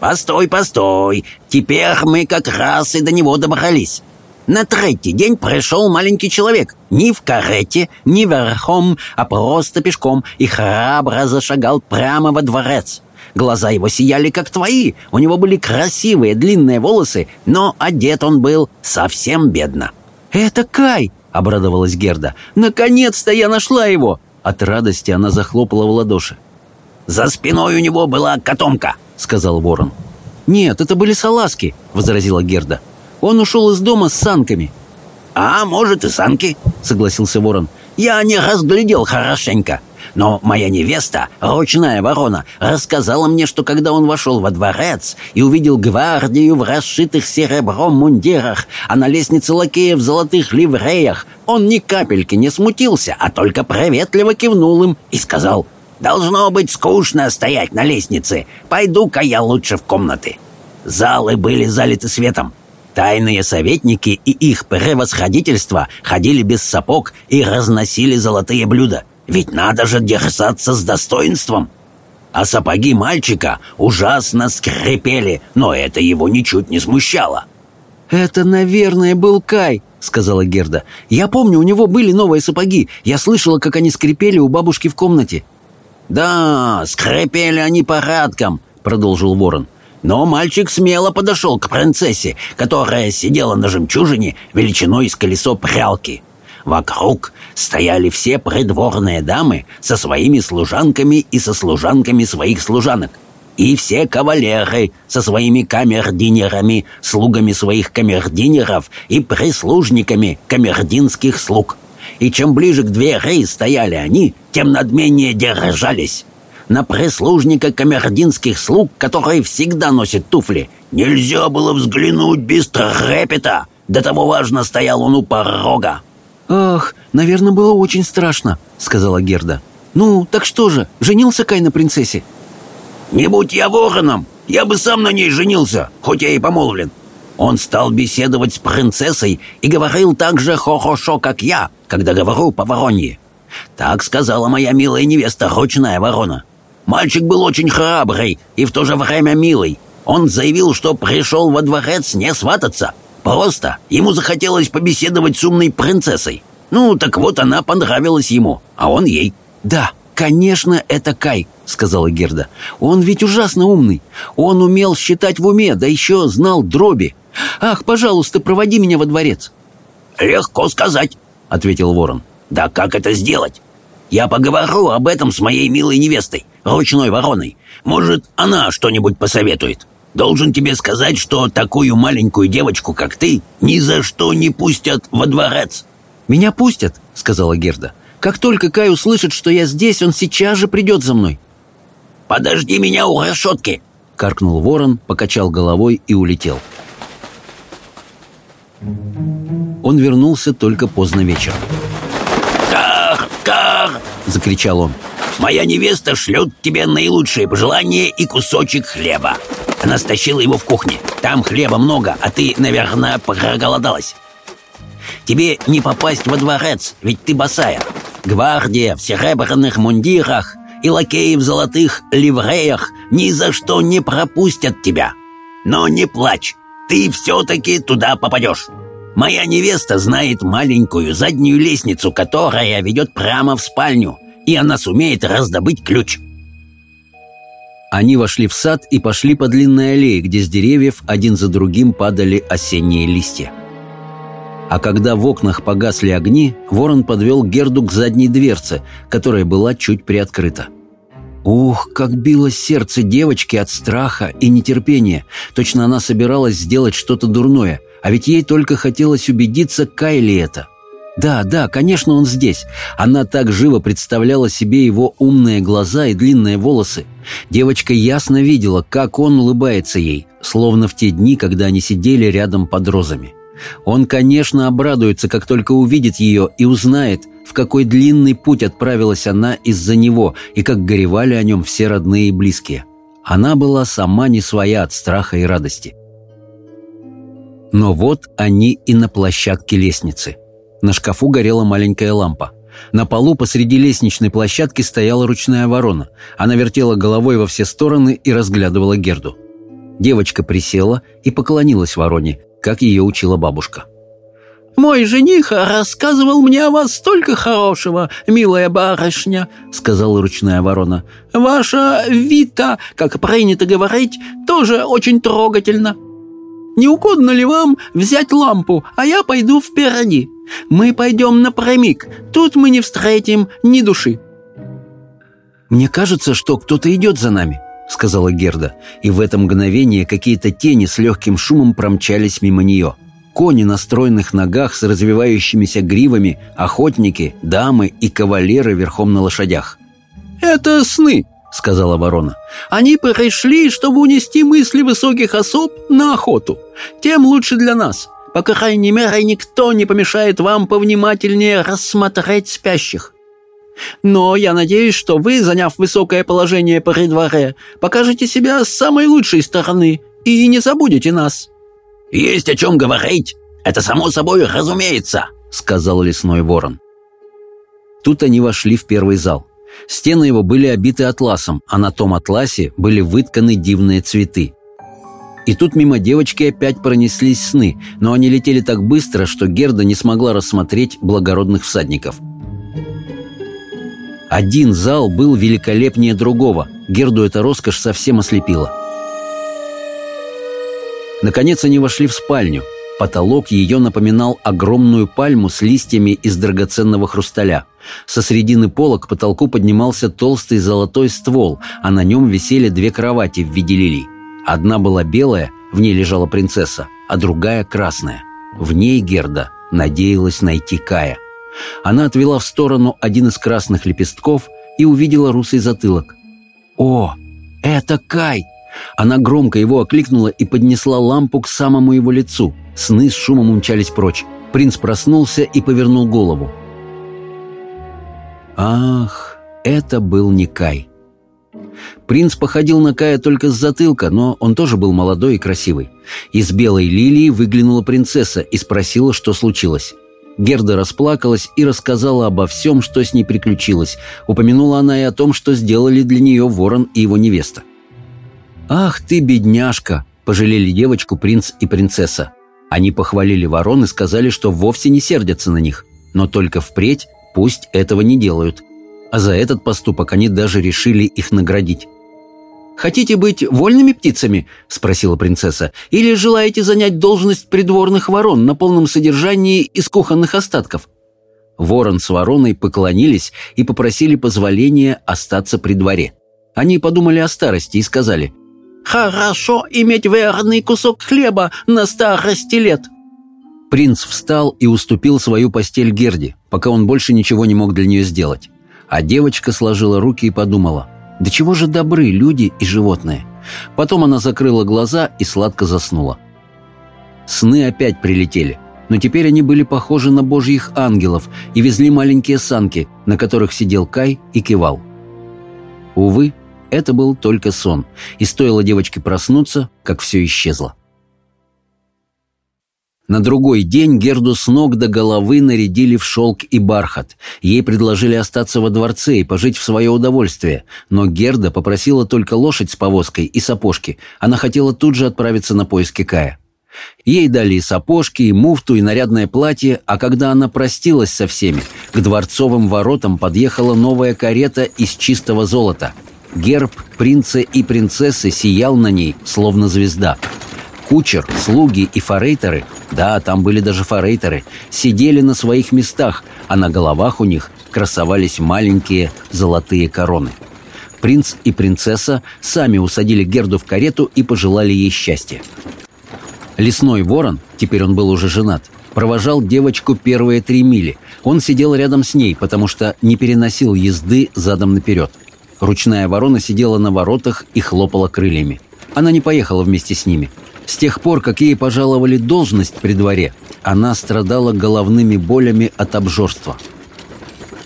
«Постой, постой! Теперь мы как раз и до него добрались!» На третий день пришел маленький человек, ни в карете, ни верхом, а просто пешком, и храбро зашагал прямо во дворец. Глаза его сияли, как твои, у него были красивые длинные волосы, но одет он был совсем бедно. «Это Кай!» — обрадовалась Герда. «Наконец-то я нашла его!» От радости она захлопала в ладоши. «За спиной у него была котомка», — сказал ворон. «Нет, это были салазки», — возразила Герда. «Он ушел из дома с санками». «А, может, и санки», — согласился ворон. «Я не разглядел хорошенько. Но моя невеста, ручная ворона, рассказала мне, что когда он вошел во дворец и увидел гвардию в расшитых серебром мундирах, а на лестнице лакея в золотых ливреях, он ни капельки не смутился, а только приветливо кивнул им и сказал Должно быть скучно стоять на лестнице. Пойду-ка я лучше в комнаты. Залы были залиты светом. Тайные советники и их превосходительство ходили без сапог и разносили золотые блюда. Ведь надо же держаться с достоинством. А сапоги мальчика ужасно скрипели, но это его ничуть не смущало. «Это, наверное, был Кай», — сказала Герда. «Я помню, у него были новые сапоги. Я слышала, как они скрипели у бабушки в комнате». «Да, скрипели они порядком», — продолжил ворон. Но мальчик смело подошел к принцессе, которая сидела на жемчужине величиной с колесо прялки. Вокруг стояли все придворные дамы со своими служанками и со служанками своих служанок. И все кавалеры со своими камердинерами, слугами своих камердинеров и прислужниками камердинских слуг. И чем ближе к двери стояли они, тем надменнее держались. На прислужника камердинских слуг, который всегда носит туфли, нельзя было взглянуть без трепета. До того важно стоял он у порога. «Ах, наверное, было очень страшно», — сказала Герда. «Ну, так что же, женился Кай на принцессе?» «Не будь я вороном, я бы сам на ней женился, хоть я и помолвлен». Он стал беседовать с принцессой и говорил так же хорошо, как я, когда говорю по воронье. Так сказала моя милая невеста, ручная ворона. Мальчик был очень храбрый и в то же время милый. Он заявил, что пришел во дворец не свататься. Просто ему захотелось побеседовать с умной принцессой. Ну, так вот она понравилась ему, а он ей. «Да, конечно, это Кай», — сказала Герда. «Он ведь ужасно умный. Он умел считать в уме, да еще знал дроби. Ах, пожалуйста, проводи меня во дворец». «Легко сказать», — ответил ворон. «Да как это сделать? Я поговорю об этом с моей милой невестой ручной вороной. Может, она что-нибудь посоветует. Должен тебе сказать, что такую маленькую девочку, как ты, ни за что не пустят во дворец». «Меня пустят», — сказала Герда. «Как только Кай услышит, что я здесь, он сейчас же придет за мной». «Подожди меня у решетки», — каркнул ворон, покачал головой и улетел. Он вернулся только поздно вечером. «Кар! Кар!» — закричал он. Моя невеста шлет тебе наилучшие пожелания и кусочек хлеба. Она стащила его в кухне. Там хлеба много, а ты, наверное, проголодалась. Тебе не попасть во дворец, ведь ты босая. Гвардия в серебряных мундирах и лакеи в золотых ливреях ни за что не пропустят тебя. Но не плачь, ты все-таки туда попадешь. Моя невеста знает маленькую заднюю лестницу, которая ведет прямо в спальню и она сумеет раздобыть ключ. Они вошли в сад и пошли по длинной аллее, где с деревьев один за другим падали осенние листья. А когда в окнах погасли огни, ворон подвел Герду к задней дверце, которая была чуть приоткрыта. Ух, как билось сердце девочки от страха и нетерпения. Точно она собиралась сделать что-то дурное, а ведь ей только хотелось убедиться, Кай ли это – да, да, конечно, он здесь. Она так живо представляла себе его умные глаза и длинные волосы. Девочка ясно видела, как он улыбается ей, словно в те дни, когда они сидели рядом под розами. Он, конечно, обрадуется, как только увидит ее и узнает, в какой длинный путь отправилась она из-за него и как горевали о нем все родные и близкие. Она была сама не своя от страха и радости. Но вот они и на площадке лестницы – на шкафу горела маленькая лампа. На полу посреди лестничной площадки стояла ручная ворона. Она вертела головой во все стороны и разглядывала Герду. Девочка присела и поклонилась вороне, как ее учила бабушка. «Мой жених рассказывал мне о вас столько хорошего, милая барышня», — сказала ручная ворона. «Ваша Вита, как принято говорить, тоже очень трогательна. Не угодно ли вам взять лампу, а я пойду впереди?» Мы пойдем напрямик, тут мы не встретим ни души». «Мне кажется, что кто-то идет за нами», — сказала Герда, и в это мгновение какие-то тени с легким шумом промчались мимо нее. Кони на стройных ногах с развивающимися гривами, охотники, дамы и кавалеры верхом на лошадях. «Это сны», — сказала ворона. «Они пришли, чтобы унести мысли высоких особ на охоту. Тем лучше для нас. По крайней мере, никто не помешает вам повнимательнее рассмотреть спящих. Но я надеюсь, что вы, заняв высокое положение при дворе, покажете себя с самой лучшей стороны и не забудете нас». «Есть о чем говорить. Это само собой разумеется», — сказал лесной ворон. Тут они вошли в первый зал. Стены его были обиты атласом, а на том атласе были вытканы дивные цветы. И тут мимо девочки опять пронеслись сны, но они летели так быстро, что Герда не смогла рассмотреть благородных всадников. Один зал был великолепнее другого. Герду эта роскошь совсем ослепила. Наконец они вошли в спальню. Потолок ее напоминал огромную пальму с листьями из драгоценного хрусталя. Со средины пола к потолку поднимался толстый золотой ствол, а на нем висели две кровати в виде лилий. Одна была белая, в ней лежала принцесса, а другая красная. В ней Герда надеялась найти Кая. Она отвела в сторону один из красных лепестков и увидела русый затылок. «О, это Кай!» Она громко его окликнула и поднесла лампу к самому его лицу. Сны с шумом умчались прочь. Принц проснулся и повернул голову. Ах, это был не Кай. Принц походил на Кая только с затылка, но он тоже был молодой и красивый. Из белой лилии выглянула принцесса и спросила, что случилось. Герда расплакалась и рассказала обо всем, что с ней приключилось. Упомянула она и о том, что сделали для нее ворон и его невеста. «Ах ты, бедняжка!» – пожалели девочку принц и принцесса. Они похвалили ворон и сказали, что вовсе не сердятся на них, но только впредь пусть этого не делают. А за этот поступок они даже решили их наградить. «Хотите быть вольными птицами?» – спросила принцесса. «Или желаете занять должность придворных ворон на полном содержании из кухонных остатков?» Ворон с вороной поклонились и попросили позволения остаться при дворе. Они подумали о старости и сказали – Хорошо иметь верный кусок хлеба на старости лет. Принц встал и уступил свою постель Герде, пока он больше ничего не мог для нее сделать. А девочка сложила руки и подумала, да чего же добры люди и животные. Потом она закрыла глаза и сладко заснула. Сны опять прилетели, но теперь они были похожи на божьих ангелов и везли маленькие санки, на которых сидел Кай и кивал. Увы, это был только сон, и стоило девочке проснуться, как все исчезло. На другой день Герду с ног до головы нарядили в шелк и бархат. Ей предложили остаться во дворце и пожить в свое удовольствие. Но Герда попросила только лошадь с повозкой и сапожки. Она хотела тут же отправиться на поиски Кая. Ей дали и сапожки, и муфту, и нарядное платье, а когда она простилась со всеми, к дворцовым воротам подъехала новая карета из чистого золота – Герб принца и принцессы сиял на ней, словно звезда. Кучер, слуги и форейтеры, да, там были даже форейтеры, сидели на своих местах, а на головах у них красовались маленькие золотые короны. Принц и принцесса сами усадили Герду в карету и пожелали ей счастья. Лесной ворон, теперь он был уже женат, провожал девочку первые три мили. Он сидел рядом с ней, потому что не переносил езды задом наперед – Ручная ворона сидела на воротах и хлопала крыльями. Она не поехала вместе с ними. С тех пор, как ей пожаловали должность при дворе, она страдала головными болями от обжорства.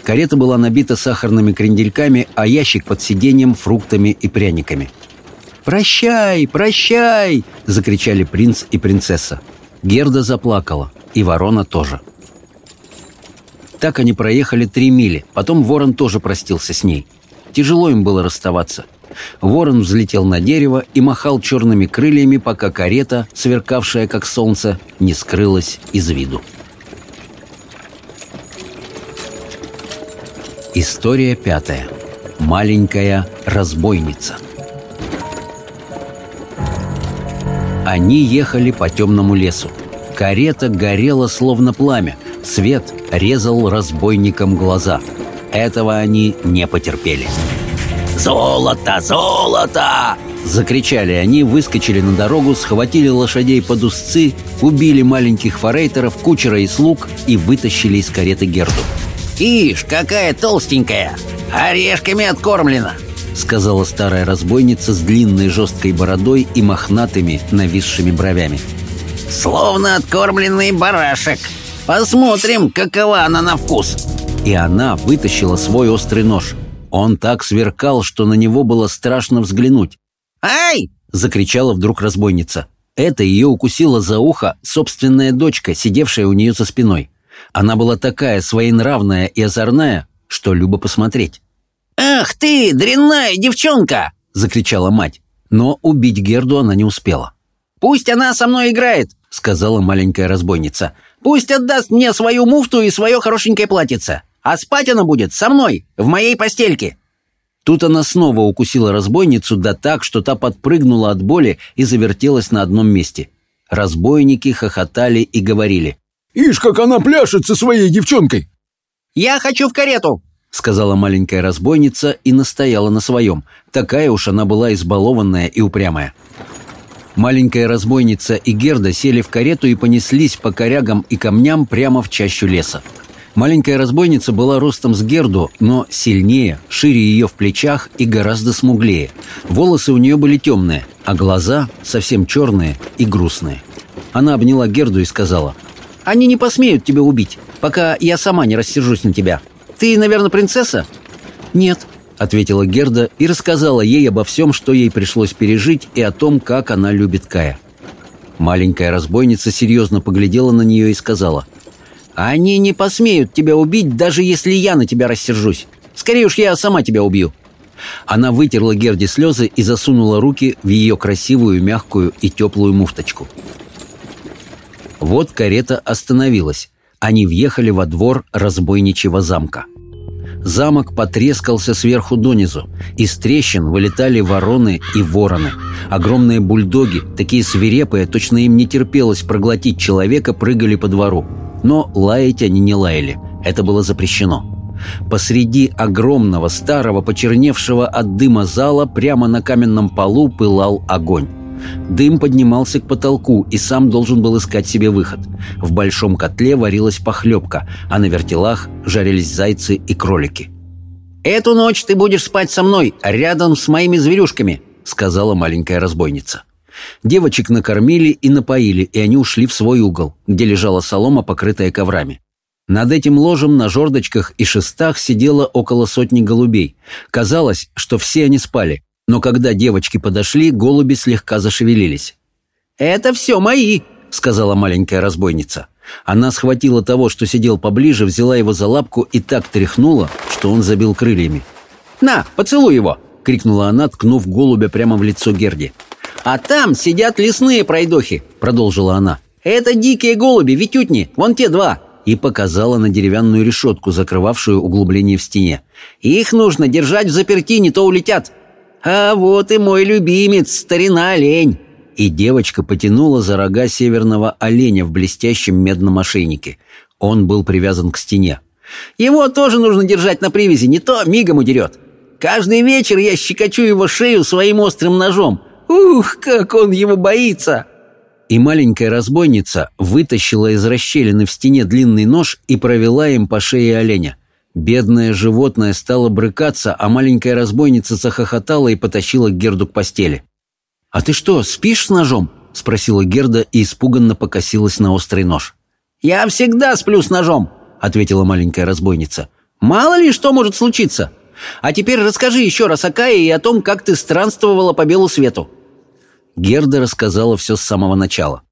Карета была набита сахарными крендельками, а ящик под сиденьем фруктами и пряниками. «Прощай, прощай!» — закричали принц и принцесса. Герда заплакала, и ворона тоже. Так они проехали три мили, потом ворон тоже простился с ней — Тяжело им было расставаться. Ворон взлетел на дерево и махал черными крыльями, пока карета, сверкавшая как солнце, не скрылась из виду. История пятая. Маленькая разбойница. Они ехали по темному лесу. Карета горела словно пламя. Свет резал разбойникам глаза – этого они не потерпели. «Золото! Золото!» Закричали они, выскочили на дорогу, схватили лошадей под узцы, убили маленьких форейтеров, кучера и слуг и вытащили из кареты Герду. «Ишь, какая толстенькая! Орешками откормлена!» Сказала старая разбойница с длинной жесткой бородой и мохнатыми нависшими бровями. «Словно откормленный барашек! Посмотрим, какова она на вкус!» И она вытащила свой острый нож. Он так сверкал, что на него было страшно взглянуть. «Ай!» — закричала вдруг разбойница. Это ее укусила за ухо собственная дочка, сидевшая у нее за спиной. Она была такая своенравная и озорная, что любо посмотреть. «Ах ты, дрянная девчонка!» — закричала мать. Но убить Герду она не успела. «Пусть она со мной играет», — сказала маленькая разбойница. «Пусть отдаст мне свою муфту и свое хорошенькое платьице. А спать она будет со мной, в моей постельке». Тут она снова укусила разбойницу, да так, что та подпрыгнула от боли и завертелась на одном месте. Разбойники хохотали и говорили. «Ишь, как она пляшет со своей девчонкой!» «Я хочу в карету!» — сказала маленькая разбойница и настояла на своем. Такая уж она была избалованная и упрямая. Маленькая разбойница и Герда сели в карету и понеслись по корягам и камням прямо в чащу леса. Маленькая разбойница была ростом с Герду, но сильнее, шире ее в плечах и гораздо смуглее. Волосы у нее были темные, а глаза совсем черные и грустные. Она обняла Герду и сказала, «Они не посмеют тебя убить, пока я сама не рассержусь на тебя. Ты, наверное, принцесса?» «Нет», — ответила Герда и рассказала ей обо всем, что ей пришлось пережить, и о том, как она любит Кая. Маленькая разбойница серьезно поглядела на нее и сказала, «Они не посмеют тебя убить, даже если я на тебя рассержусь. Скорее уж я сама тебя убью». Она вытерла Герде слезы и засунула руки в ее красивую, мягкую и теплую муфточку. Вот карета остановилась. Они въехали во двор разбойничьего замка. Замок потрескался сверху донизу. Из трещин вылетали вороны и вороны. Огромные бульдоги, такие свирепые, точно им не терпелось проглотить человека, прыгали по двору. Но лаять они не лаяли. Это было запрещено. Посреди огромного, старого, почерневшего от дыма зала прямо на каменном полу пылал огонь. Дым поднимался к потолку, и сам должен был искать себе выход. В большом котле варилась похлебка, а на вертелах жарились зайцы и кролики. «Эту ночь ты будешь спать со мной, рядом с моими зверюшками», — сказала маленькая разбойница. Девочек накормили и напоили, и они ушли в свой угол, где лежала солома, покрытая коврами. Над этим ложем на жердочках и шестах сидело около сотни голубей. Казалось, что все они спали, но когда девочки подошли, голуби слегка зашевелились. «Это все мои!» — сказала маленькая разбойница. Она схватила того, что сидел поближе, взяла его за лапку и так тряхнула, что он забил крыльями. «На, поцелуй его!» — крикнула она, ткнув голубя прямо в лицо Герди. «А там сидят лесные пройдохи!» — продолжила она. «Это дикие голуби, витютни, вон те два!» и показала на деревянную решетку, закрывавшую углубление в стене. «Их нужно держать в заперти, не то улетят!» «А вот и мой любимец, старина олень!» И девочка потянула за рога северного оленя в блестящем медном ошейнике. Он был привязан к стене. «Его тоже нужно держать на привязи, не то мигом удерет. Каждый вечер я щекочу его шею своим острым ножом. Ух, как он его боится!» И маленькая разбойница вытащила из расщелины в стене длинный нож и провела им по шее оленя. Бедное животное стало брыкаться, а маленькая разбойница захохотала и потащила Герду к постели. «А ты что, спишь с ножом?» — спросила Герда и испуганно покосилась на острый нож. «Я всегда сплю с ножом», — ответила маленькая разбойница. «Мало ли что может случиться. А теперь расскажи еще раз о Кае и о том, как ты странствовала по белу свету». Герда рассказала все с самого начала.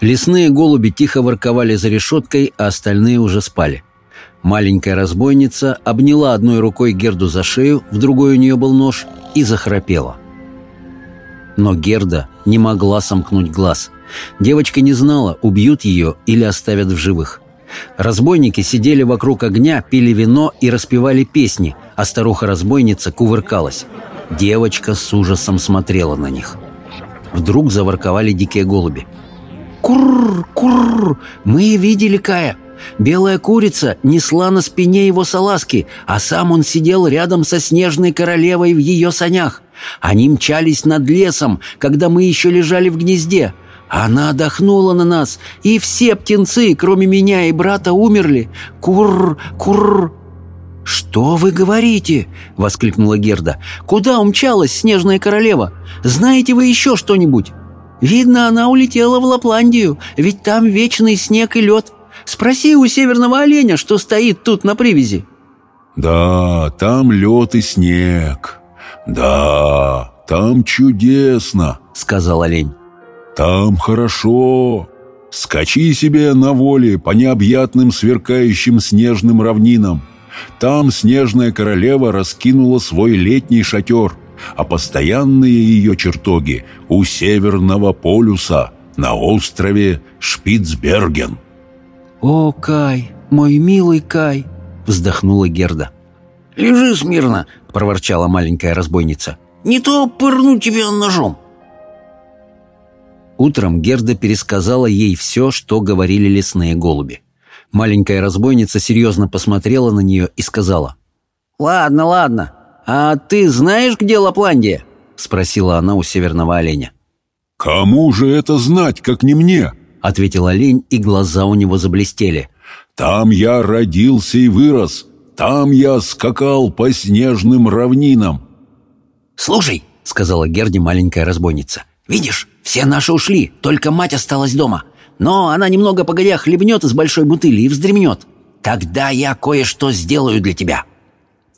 Лесные голуби тихо ворковали за решеткой, а остальные уже спали. Маленькая разбойница обняла одной рукой Герду за шею, в другой у нее был нож, и захрапела. Но Герда не могла сомкнуть глаз. Девочка не знала, убьют ее или оставят в живых. Разбойники сидели вокруг огня, пили вино и распевали песни, а старуха-разбойница кувыркалась. Девочка с ужасом смотрела на них. Вдруг заворковали дикие голуби. «Курр, курр! Мы видели Кая! Белая курица несла на спине его салазки, а сам он сидел рядом со снежной королевой в ее санях. Они мчались над лесом, когда мы еще лежали в гнезде. Она отдохнула на нас, и все птенцы, кроме меня и брата, умерли. Курр, курр. «Что вы говорите?» — воскликнула Герда. «Куда умчалась снежная королева? Знаете вы еще что-нибудь?» «Видно, она улетела в Лапландию, ведь там вечный снег и лед. Спроси у северного оленя, что стоит тут на привязи». «Да, там лед и снег. Да, там чудесно», — сказал олень. «Там хорошо. Скачи себе на воле по необъятным сверкающим снежным равнинам. Там снежная королева раскинула свой летний шатер, а постоянные ее чертоги у Северного полюса на острове Шпицберген. «О, Кай, мой милый Кай!» — вздохнула Герда. «Лежи смирно!» — проворчала маленькая разбойница. «Не то пырну тебя ножом!» Утром Герда пересказала ей все, что говорили лесные голуби. Маленькая разбойница серьезно посмотрела на нее и сказала. «Ладно, ладно. А ты знаешь, где Лапландия?» — спросила она у северного оленя. «Кому же это знать, как не мне?» — ответил олень, и глаза у него заблестели. «Там я родился и вырос. Там я скакал по снежным равнинам». «Слушай», — сказала Герде маленькая разбойница, — «видишь, все наши ушли, только мать осталась дома. Но она немного погодя хлебнет из большой бутыли и вздремнет. Тогда я кое-что сделаю для тебя».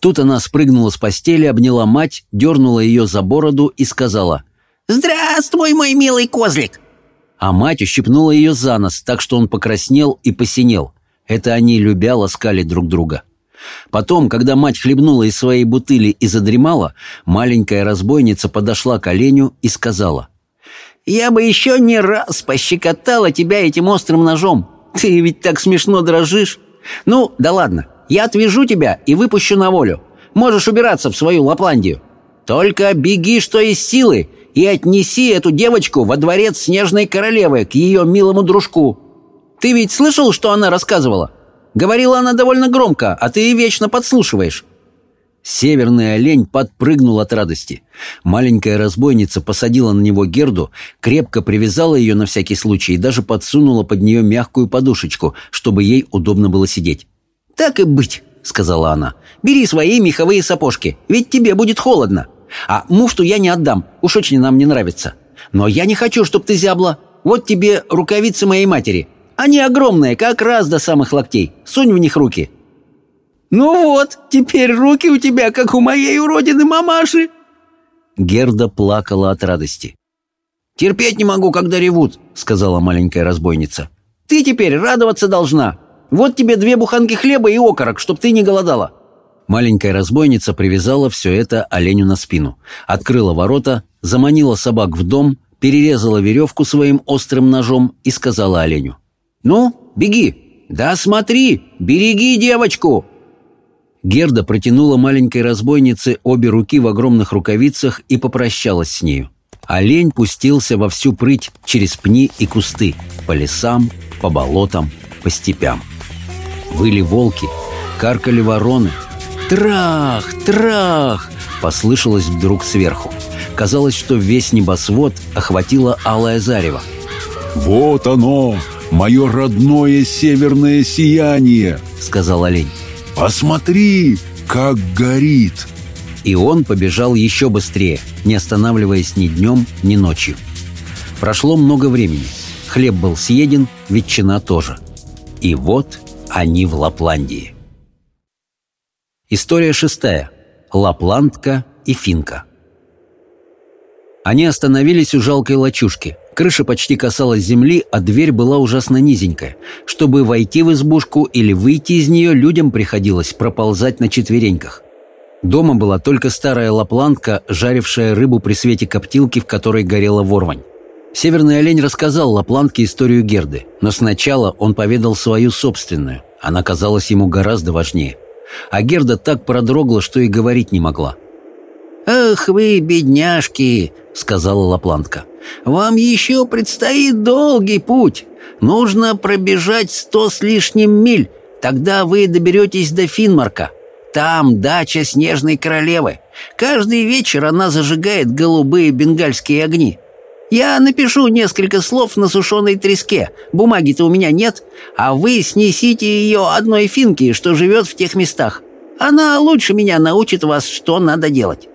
Тут она спрыгнула с постели, обняла мать, дернула ее за бороду и сказала «Здравствуй, мой милый козлик!» А мать ущипнула ее за нос, так что он покраснел и посинел. Это они, любя, ласкали друг друга. Потом, когда мать хлебнула из своей бутыли и задремала, маленькая разбойница подошла к оленю и сказала я бы еще не раз пощекотала тебя этим острым ножом. Ты ведь так смешно дрожишь. Ну, да ладно, я отвяжу тебя и выпущу на волю. Можешь убираться в свою Лапландию. Только беги, что из силы, и отнеси эту девочку во дворец Снежной Королевы к ее милому дружку. Ты ведь слышал, что она рассказывала? Говорила она довольно громко, а ты вечно подслушиваешь. Северный олень подпрыгнул от радости. Маленькая разбойница посадила на него герду, крепко привязала ее на всякий случай и даже подсунула под нее мягкую подушечку, чтобы ей удобно было сидеть. «Так и быть», — сказала она. «Бери свои меховые сапожки, ведь тебе будет холодно. А муфту я не отдам, уж очень нам не нравится. Но я не хочу, чтобы ты зябла. Вот тебе рукавицы моей матери. Они огромные, как раз до самых локтей. Сунь в них руки». «Ну вот, теперь руки у тебя, как у моей уродины мамаши!» Герда плакала от радости. «Терпеть не могу, когда ревут», — сказала маленькая разбойница. «Ты теперь радоваться должна. Вот тебе две буханки хлеба и окорок, чтоб ты не голодала». Маленькая разбойница привязала все это оленю на спину, открыла ворота, заманила собак в дом, перерезала веревку своим острым ножом и сказала оленю. «Ну, беги! Да смотри, береги девочку!» Герда протянула маленькой разбойнице обе руки в огромных рукавицах и попрощалась с нею. Олень пустился во всю прыть через пни и кусты, по лесам, по болотам, по степям. Выли волки, каркали вороны. «Трах! Трах!» послышалось вдруг сверху. Казалось, что весь небосвод охватило алое зарево. «Вот оно, мое родное северное сияние!» — сказал олень. «Посмотри, как горит!» И он побежал еще быстрее, не останавливаясь ни днем, ни ночью. Прошло много времени. Хлеб был съеден, ветчина тоже. И вот они в Лапландии. История шестая. Лапландка и финка. Они остановились у жалкой лачушки. Крыша почти касалась земли, а дверь была ужасно низенькая. Чтобы войти в избушку или выйти из нее, людям приходилось проползать на четвереньках. Дома была только старая лапландка, жарившая рыбу при свете коптилки, в которой горела ворвань. Северный олень рассказал лапландке историю Герды, но сначала он поведал свою собственную. Она казалась ему гораздо важнее. А Герда так продрогла, что и говорить не могла. «Ах вы, бедняжки!» — сказала Лапландка. «Вам еще предстоит долгий путь. Нужно пробежать сто с лишним миль. Тогда вы доберетесь до Финмарка. Там дача Снежной Королевы. Каждый вечер она зажигает голубые бенгальские огни. Я напишу несколько слов на сушеной треске. Бумаги-то у меня нет, а вы снесите ее одной финки, что живет в тех местах. Она лучше меня научит вас, что надо делать».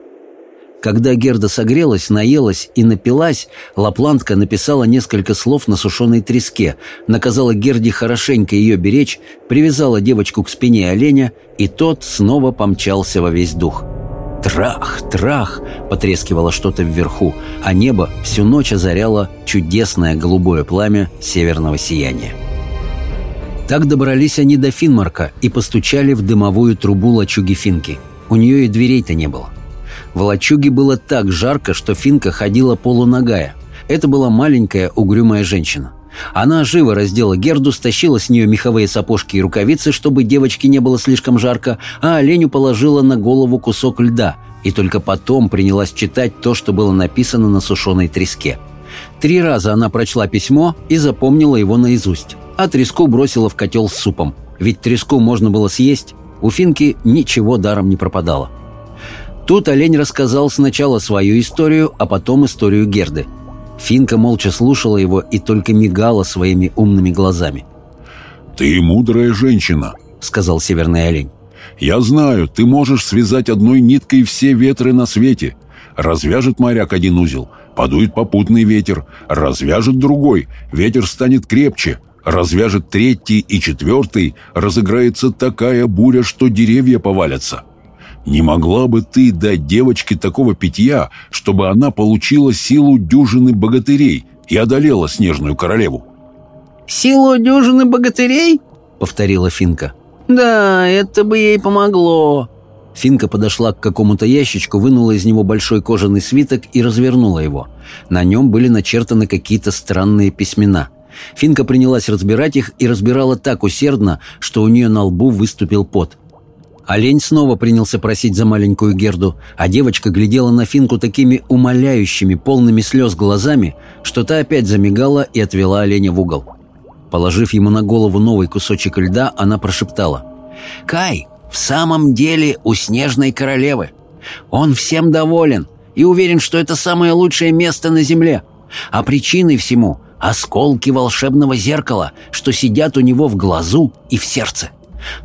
Когда Герда согрелась, наелась и напилась, Лапландка написала несколько слов на сушеной треске, наказала Герде хорошенько ее беречь, привязала девочку к спине оленя, и тот снова помчался во весь дух. Трах, трах, потрескивало что-то вверху, а небо всю ночь озаряло чудесное голубое пламя северного сияния. Так добрались они до Финмарка и постучали в дымовую трубу лачуги Финки. У нее и дверей-то не было. В лачуге было так жарко, что Финка ходила полуногая. Это была маленькая угрюмая женщина. Она живо раздела Герду, стащила с нее меховые сапожки и рукавицы, чтобы девочке не было слишком жарко, а оленю положила на голову кусок льда и только потом принялась читать то, что было написано на сушеной треске. Три раза она прочла письмо и запомнила его наизусть, а треску бросила в котел с супом. Ведь треску можно было съесть, у Финки ничего даром не пропадало. Тут олень рассказал сначала свою историю, а потом историю Герды – Финка молча слушала его и только мигала своими умными глазами. «Ты мудрая женщина», — сказал северный олень. «Я знаю, ты можешь связать одной ниткой все ветры на свете. Развяжет моряк один узел, подует попутный ветер, развяжет другой, ветер станет крепче, развяжет третий и четвертый, разыграется такая буря, что деревья повалятся. Не могла бы ты дать девочке такого питья, чтобы она получила силу дюжины богатырей и одолела снежную королеву?» «Силу дюжины богатырей?» — повторила Финка. «Да, это бы ей помогло». Финка подошла к какому-то ящичку, вынула из него большой кожаный свиток и развернула его. На нем были начертаны какие-то странные письмена. Финка принялась разбирать их и разбирала так усердно, что у нее на лбу выступил пот. Олень снова принялся просить за маленькую Герду, а девочка глядела на Финку такими умоляющими, полными слез глазами, что та опять замигала и отвела оленя в угол. Положив ему на голову новый кусочек льда, она прошептала. «Кай, в самом деле у Снежной Королевы. Он всем доволен и уверен, что это самое лучшее место на Земле. А причиной всему — осколки волшебного зеркала, что сидят у него в глазу и в сердце.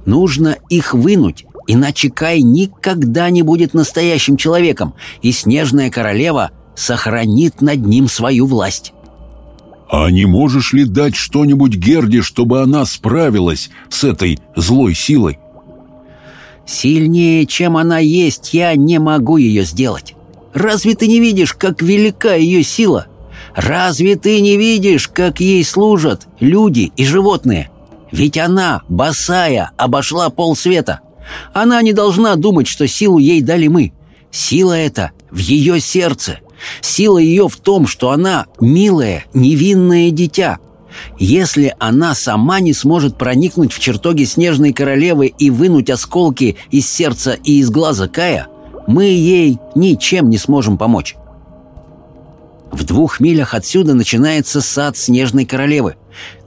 Нужно их вынуть Иначе Кай никогда не будет настоящим человеком, и Снежная Королева сохранит над ним свою власть. «А не можешь ли дать что-нибудь Герде, чтобы она справилась с этой злой силой?» «Сильнее, чем она есть, я не могу ее сделать. Разве ты не видишь, как велика ее сила? Разве ты не видишь, как ей служат люди и животные? Ведь она, босая, обошла полсвета. Она не должна думать, что силу ей дали мы. Сила эта в ее сердце. Сила ее в том, что она милое, невинное дитя. Если она сама не сможет проникнуть в чертоги Снежной Королевы и вынуть осколки из сердца и из глаза Кая, мы ей ничем не сможем помочь. В двух милях отсюда начинается сад Снежной Королевы.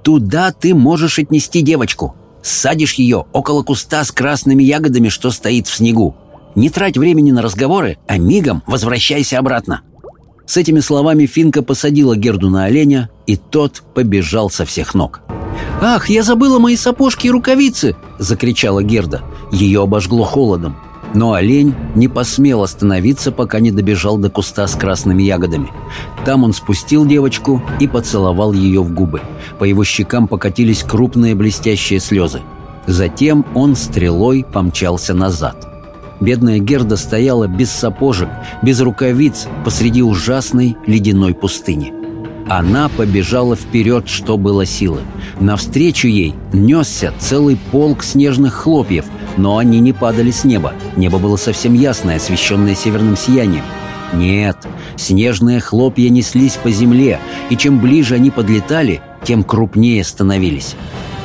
Туда ты можешь отнести девочку. Садишь ее около куста с красными ягодами, что стоит в снегу. Не трать времени на разговоры, а мигом возвращайся обратно». С этими словами Финка посадила Герду на оленя, и тот побежал со всех ног. «Ах, я забыла мои сапожки и рукавицы!» — закричала Герда. Ее обожгло холодом. Но олень не посмел остановиться, пока не добежал до куста с красными ягодами. Там он спустил девочку и поцеловал ее в губы. По его щекам покатились крупные блестящие слезы. Затем он стрелой помчался назад. Бедная Герда стояла без сапожек, без рукавиц посреди ужасной ледяной пустыни. Она побежала вперед, что было силы. Навстречу ей несся целый полк снежных хлопьев, но они не падали с неба. Небо было совсем ясное, освещенное северным сиянием. Нет, снежные хлопья неслись по земле, и чем ближе они подлетали, тем крупнее становились.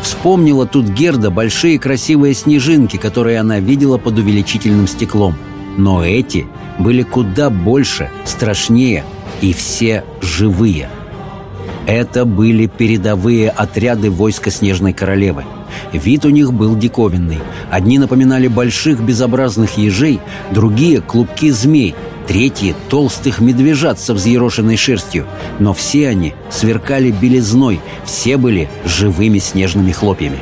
Вспомнила тут Герда большие красивые снежинки, которые она видела под увеличительным стеклом. Но эти были куда больше, страшнее и все живые – это были передовые отряды войска Снежной Королевы. Вид у них был диковинный. Одни напоминали больших безобразных ежей, другие — клубки змей, третьи — толстых медвежат со взъерошенной шерстью. Но все они сверкали белизной, все были живыми снежными хлопьями.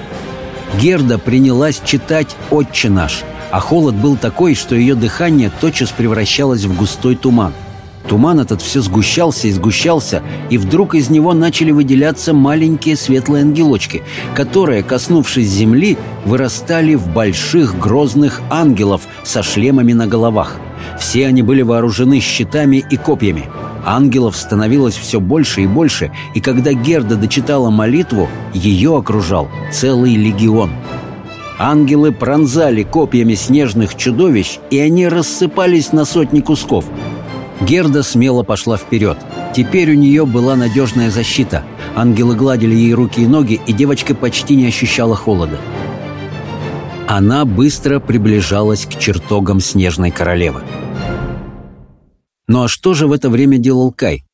Герда принялась читать «Отче наш», а холод был такой, что ее дыхание тотчас превращалось в густой туман — Туман этот все сгущался и сгущался, и вдруг из него начали выделяться маленькие светлые ангелочки, которые, коснувшись земли, вырастали в больших грозных ангелов со шлемами на головах. Все они были вооружены щитами и копьями. Ангелов становилось все больше и больше, и когда Герда дочитала молитву, ее окружал целый легион. Ангелы пронзали копьями снежных чудовищ, и они рассыпались на сотни кусков. Герда смело пошла вперед. Теперь у нее была надежная защита. Ангелы гладили ей руки и ноги, и девочка почти не ощущала холода. Она быстро приближалась к чертогам Снежной Королевы. Ну а что же в это время делал Кай?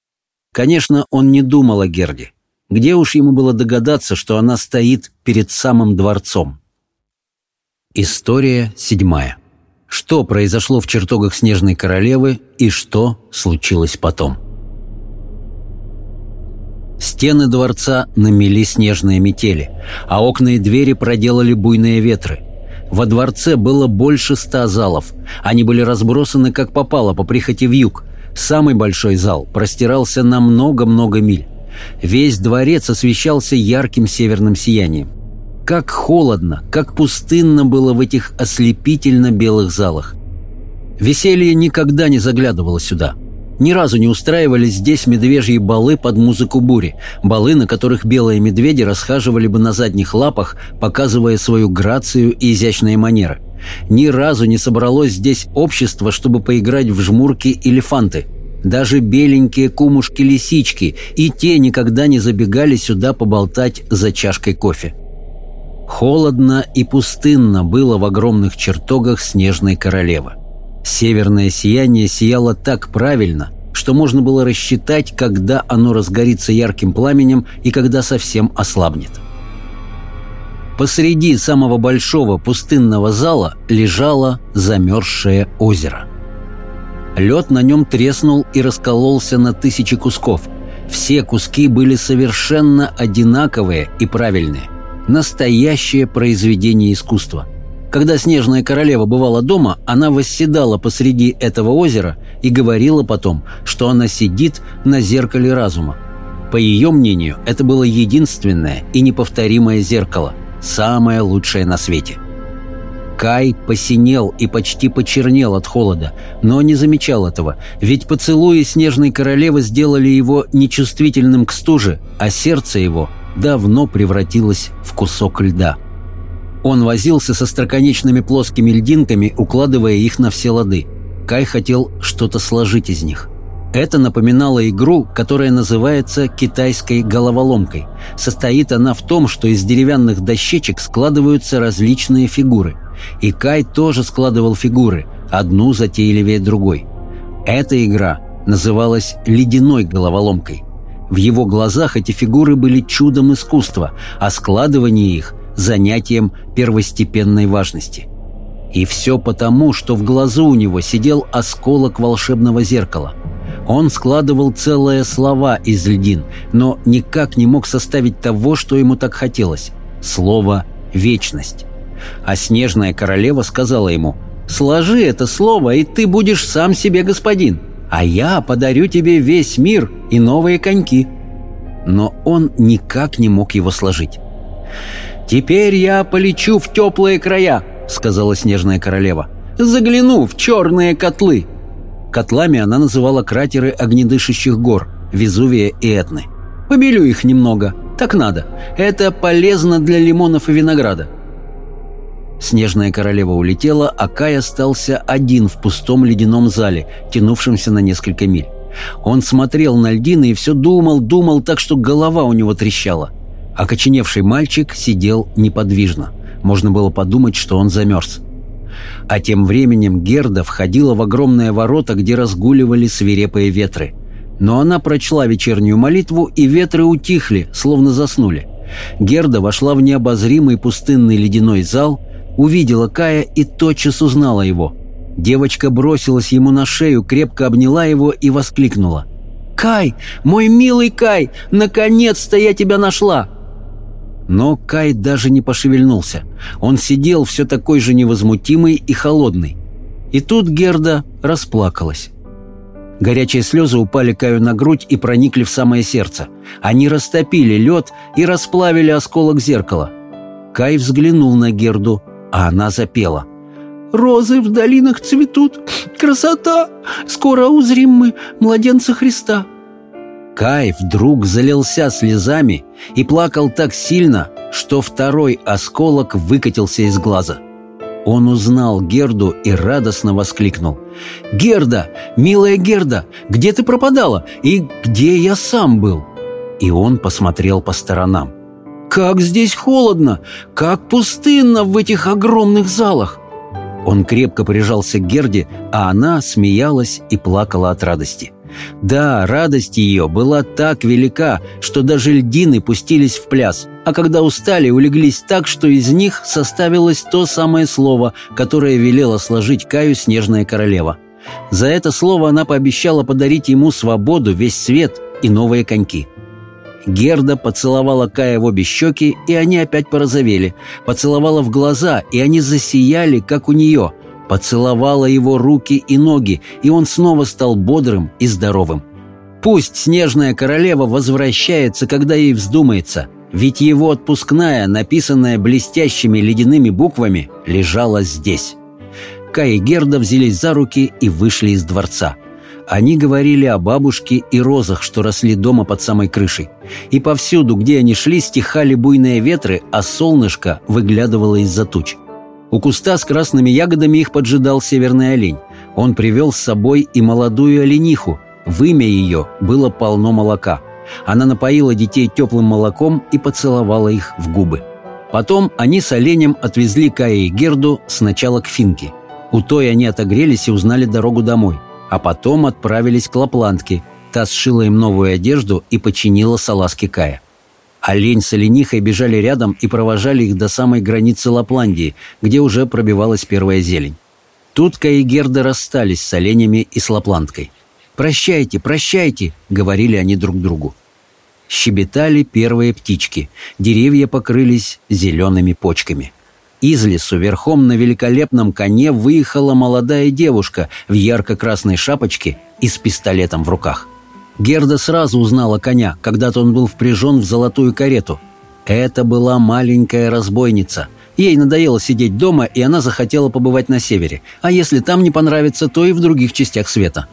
Конечно, он не думал о Герде. Где уж ему было догадаться, что она стоит перед самым дворцом? История седьмая. Что произошло в чертогах Снежной Королевы и что случилось потом? Стены дворца намели снежные метели, а окна и двери проделали буйные ветры – во дворце было больше ста залов. Они были разбросаны как попало по прихоти в юг. Самый большой зал простирался на много-много миль. Весь дворец освещался ярким северным сиянием. Как холодно, как пустынно было в этих ослепительно белых залах. Веселье никогда не заглядывало сюда – ни разу не устраивались здесь медвежьи балы под музыку бури, балы, на которых белые медведи расхаживали бы на задних лапах, показывая свою грацию и изящные манеры. Ни разу не собралось здесь общество, чтобы поиграть в жмурки или фанты. Даже беленькие кумушки-лисички и те никогда не забегали сюда поболтать за чашкой кофе. Холодно и пустынно было в огромных чертогах Снежной Королевы. Северное сияние сияло так правильно, что можно было рассчитать, когда оно разгорится ярким пламенем и когда совсем ослабнет. Посреди самого большого пустынного зала лежало замерзшее озеро. Лед на нем треснул и раскололся на тысячи кусков. Все куски были совершенно одинаковые и правильные. Настоящее произведение искусства – когда снежная королева бывала дома, она восседала посреди этого озера и говорила потом, что она сидит на зеркале разума. По ее мнению, это было единственное и неповторимое зеркало, самое лучшее на свете. Кай посинел и почти почернел от холода, но не замечал этого, ведь поцелуи снежной королевы сделали его нечувствительным к стуже, а сердце его давно превратилось в кусок льда. Он возился со строконечными плоскими льдинками, укладывая их на все лады. Кай хотел что-то сложить из них. Это напоминало игру, которая называется китайской головоломкой. Состоит она в том, что из деревянных дощечек складываются различные фигуры. И Кай тоже складывал фигуры, одну затейливее другой. Эта игра называлась «ледяной головоломкой». В его глазах эти фигуры были чудом искусства, а складывание их занятием первостепенной важности. И все потому, что в глазу у него сидел осколок волшебного зеркала. Он складывал целые слова из льдин, но никак не мог составить того, что ему так хотелось – слово «вечность». А снежная королева сказала ему «Сложи это слово, и ты будешь сам себе господин, а я подарю тебе весь мир и новые коньки». Но он никак не мог его сложить. «Теперь я полечу в теплые края», — сказала снежная королева. «Загляну в черные котлы». Котлами она называла кратеры огнедышащих гор, Везувия и Этны. «Побелю их немного. Так надо. Это полезно для лимонов и винограда». Снежная королева улетела, а Кай остался один в пустом ледяном зале, тянувшемся на несколько миль. Он смотрел на льдины и все думал, думал так, что голова у него трещала. Окоченевший мальчик сидел неподвижно. Можно было подумать, что он замерз. А тем временем Герда входила в огромные ворота, где разгуливали свирепые ветры. Но она прочла вечернюю молитву, и ветры утихли, словно заснули. Герда вошла в необозримый пустынный ледяной зал, увидела Кая и тотчас узнала его. Девочка бросилась ему на шею, крепко обняла его и воскликнула. «Кай! Мой милый Кай! Наконец-то я тебя нашла!» Но Кай даже не пошевельнулся. Он сидел все такой же невозмутимый и холодный. И тут Герда расплакалась. Горячие слезы упали Каю на грудь и проникли в самое сердце. Они растопили лед и расплавили осколок зеркала. Кай взглянул на Герду, а она запела. розы в долинах цветут. Красота! Скоро узрим мы младенца Христа». Кай вдруг залился слезами и плакал так сильно, что второй осколок выкатился из глаза. Он узнал Герду и радостно воскликнул. «Герда! Милая Герда! Где ты пропадала? И где я сам был?» И он посмотрел по сторонам. «Как здесь холодно! Как пустынно в этих огромных залах!» Он крепко прижался к Герде, а она смеялась и плакала от радости. Да, радость ее была так велика, что даже льдины пустились в пляс, а когда устали, улеглись так, что из них составилось то самое слово, которое велела сложить Каю снежная королева. За это слово она пообещала подарить ему свободу, весь свет и новые коньки. Герда поцеловала Кая в обе щеки, и они опять порозовели. Поцеловала в глаза, и они засияли, как у нее – поцеловала его руки и ноги, и он снова стал бодрым и здоровым. Пусть снежная королева возвращается, когда ей вздумается, ведь его отпускная, написанная блестящими ледяными буквами, лежала здесь. Кай и Герда взялись за руки и вышли из дворца. Они говорили о бабушке и розах, что росли дома под самой крышей. И повсюду, где они шли, стихали буйные ветры, а солнышко выглядывало из-за туч. У куста с красными ягодами их поджидал северный олень. Он привел с собой и молодую олениху. В имя ее было полно молока. Она напоила детей теплым молоком и поцеловала их в губы. Потом они с оленем отвезли Кая и Герду сначала к Финке. У той они отогрелись и узнали дорогу домой. А потом отправились к Лаплантке. Та сшила им новую одежду и починила салазки Кая. Олень с оленихой бежали рядом и провожали их до самой границы Лапландии, где уже пробивалась первая зелень. Тут Кай и Герда расстались с оленями и с Лапландкой. «Прощайте, прощайте!» — говорили они друг другу. Щебетали первые птички, деревья покрылись зелеными почками. Из лесу верхом на великолепном коне выехала молодая девушка в ярко-красной шапочке и с пистолетом в руках. Герда сразу узнала коня, когда-то он был впряжен в золотую карету. Это была маленькая разбойница. Ей надоело сидеть дома, и она захотела побывать на севере. А если там не понравится, то и в других частях света.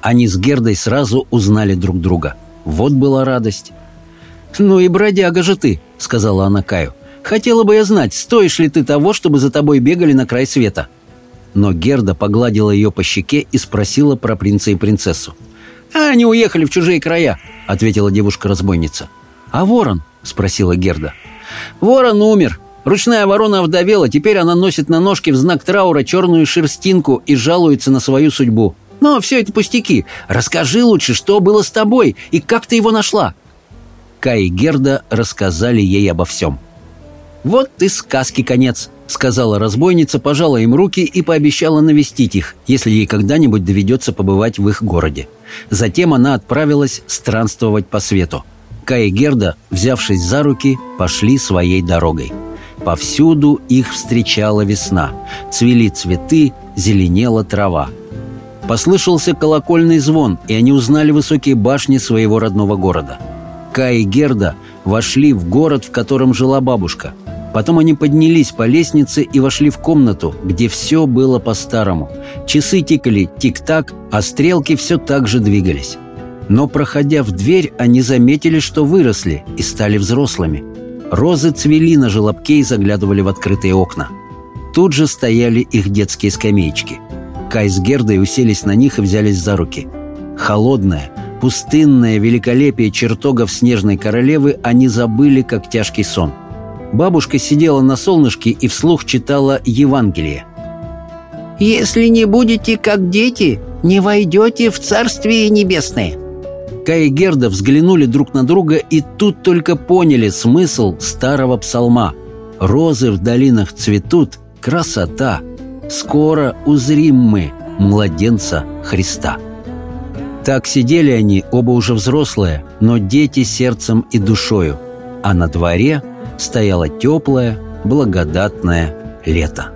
Они с Гердой сразу узнали друг друга. Вот была радость. «Ну и бродяга же ты», — сказала она Каю. «Хотела бы я знать, стоишь ли ты того, чтобы за тобой бегали на край света?» Но Герда погладила ее по щеке и спросила про принца и принцессу. «А они уехали в чужие края», — ответила девушка-разбойница. «А ворон?» — спросила Герда. «Ворон умер. Ручная ворона овдовела, теперь она носит на ножке в знак траура черную шерстинку и жалуется на свою судьбу. Но все это пустяки. Расскажи лучше, что было с тобой и как ты его нашла?» Кай и Герда рассказали ей обо всем. «Вот и сказки конец», — сказала разбойница, пожала им руки и пообещала навестить их, если ей когда-нибудь доведется побывать в их городе. Затем она отправилась странствовать по свету. Кай и Герда, взявшись за руки, пошли своей дорогой. Повсюду их встречала весна. Цвели цветы, зеленела трава. Послышался колокольный звон, и они узнали высокие башни своего родного города. Кай и Герда вошли в город, в котором жила бабушка – Потом они поднялись по лестнице и вошли в комнату, где все было по-старому. Часы тикали тик-так, а стрелки все так же двигались. Но, проходя в дверь, они заметили, что выросли и стали взрослыми. Розы цвели на желобке и заглядывали в открытые окна. Тут же стояли их детские скамеечки. Кай с Гердой уселись на них и взялись за руки. Холодное, пустынное великолепие чертогов снежной королевы они забыли, как тяжкий сон – Бабушка сидела на солнышке и вслух читала Евангелие. «Если не будете как дети, не войдете в Царствие Небесное». Кай и Герда взглянули друг на друга и тут только поняли смысл старого псалма. «Розы в долинах цветут, красота! Скоро узрим мы младенца Христа». Так сидели они, оба уже взрослые, но дети сердцем и душою. А на дворе – стояло теплое, благодатное лето.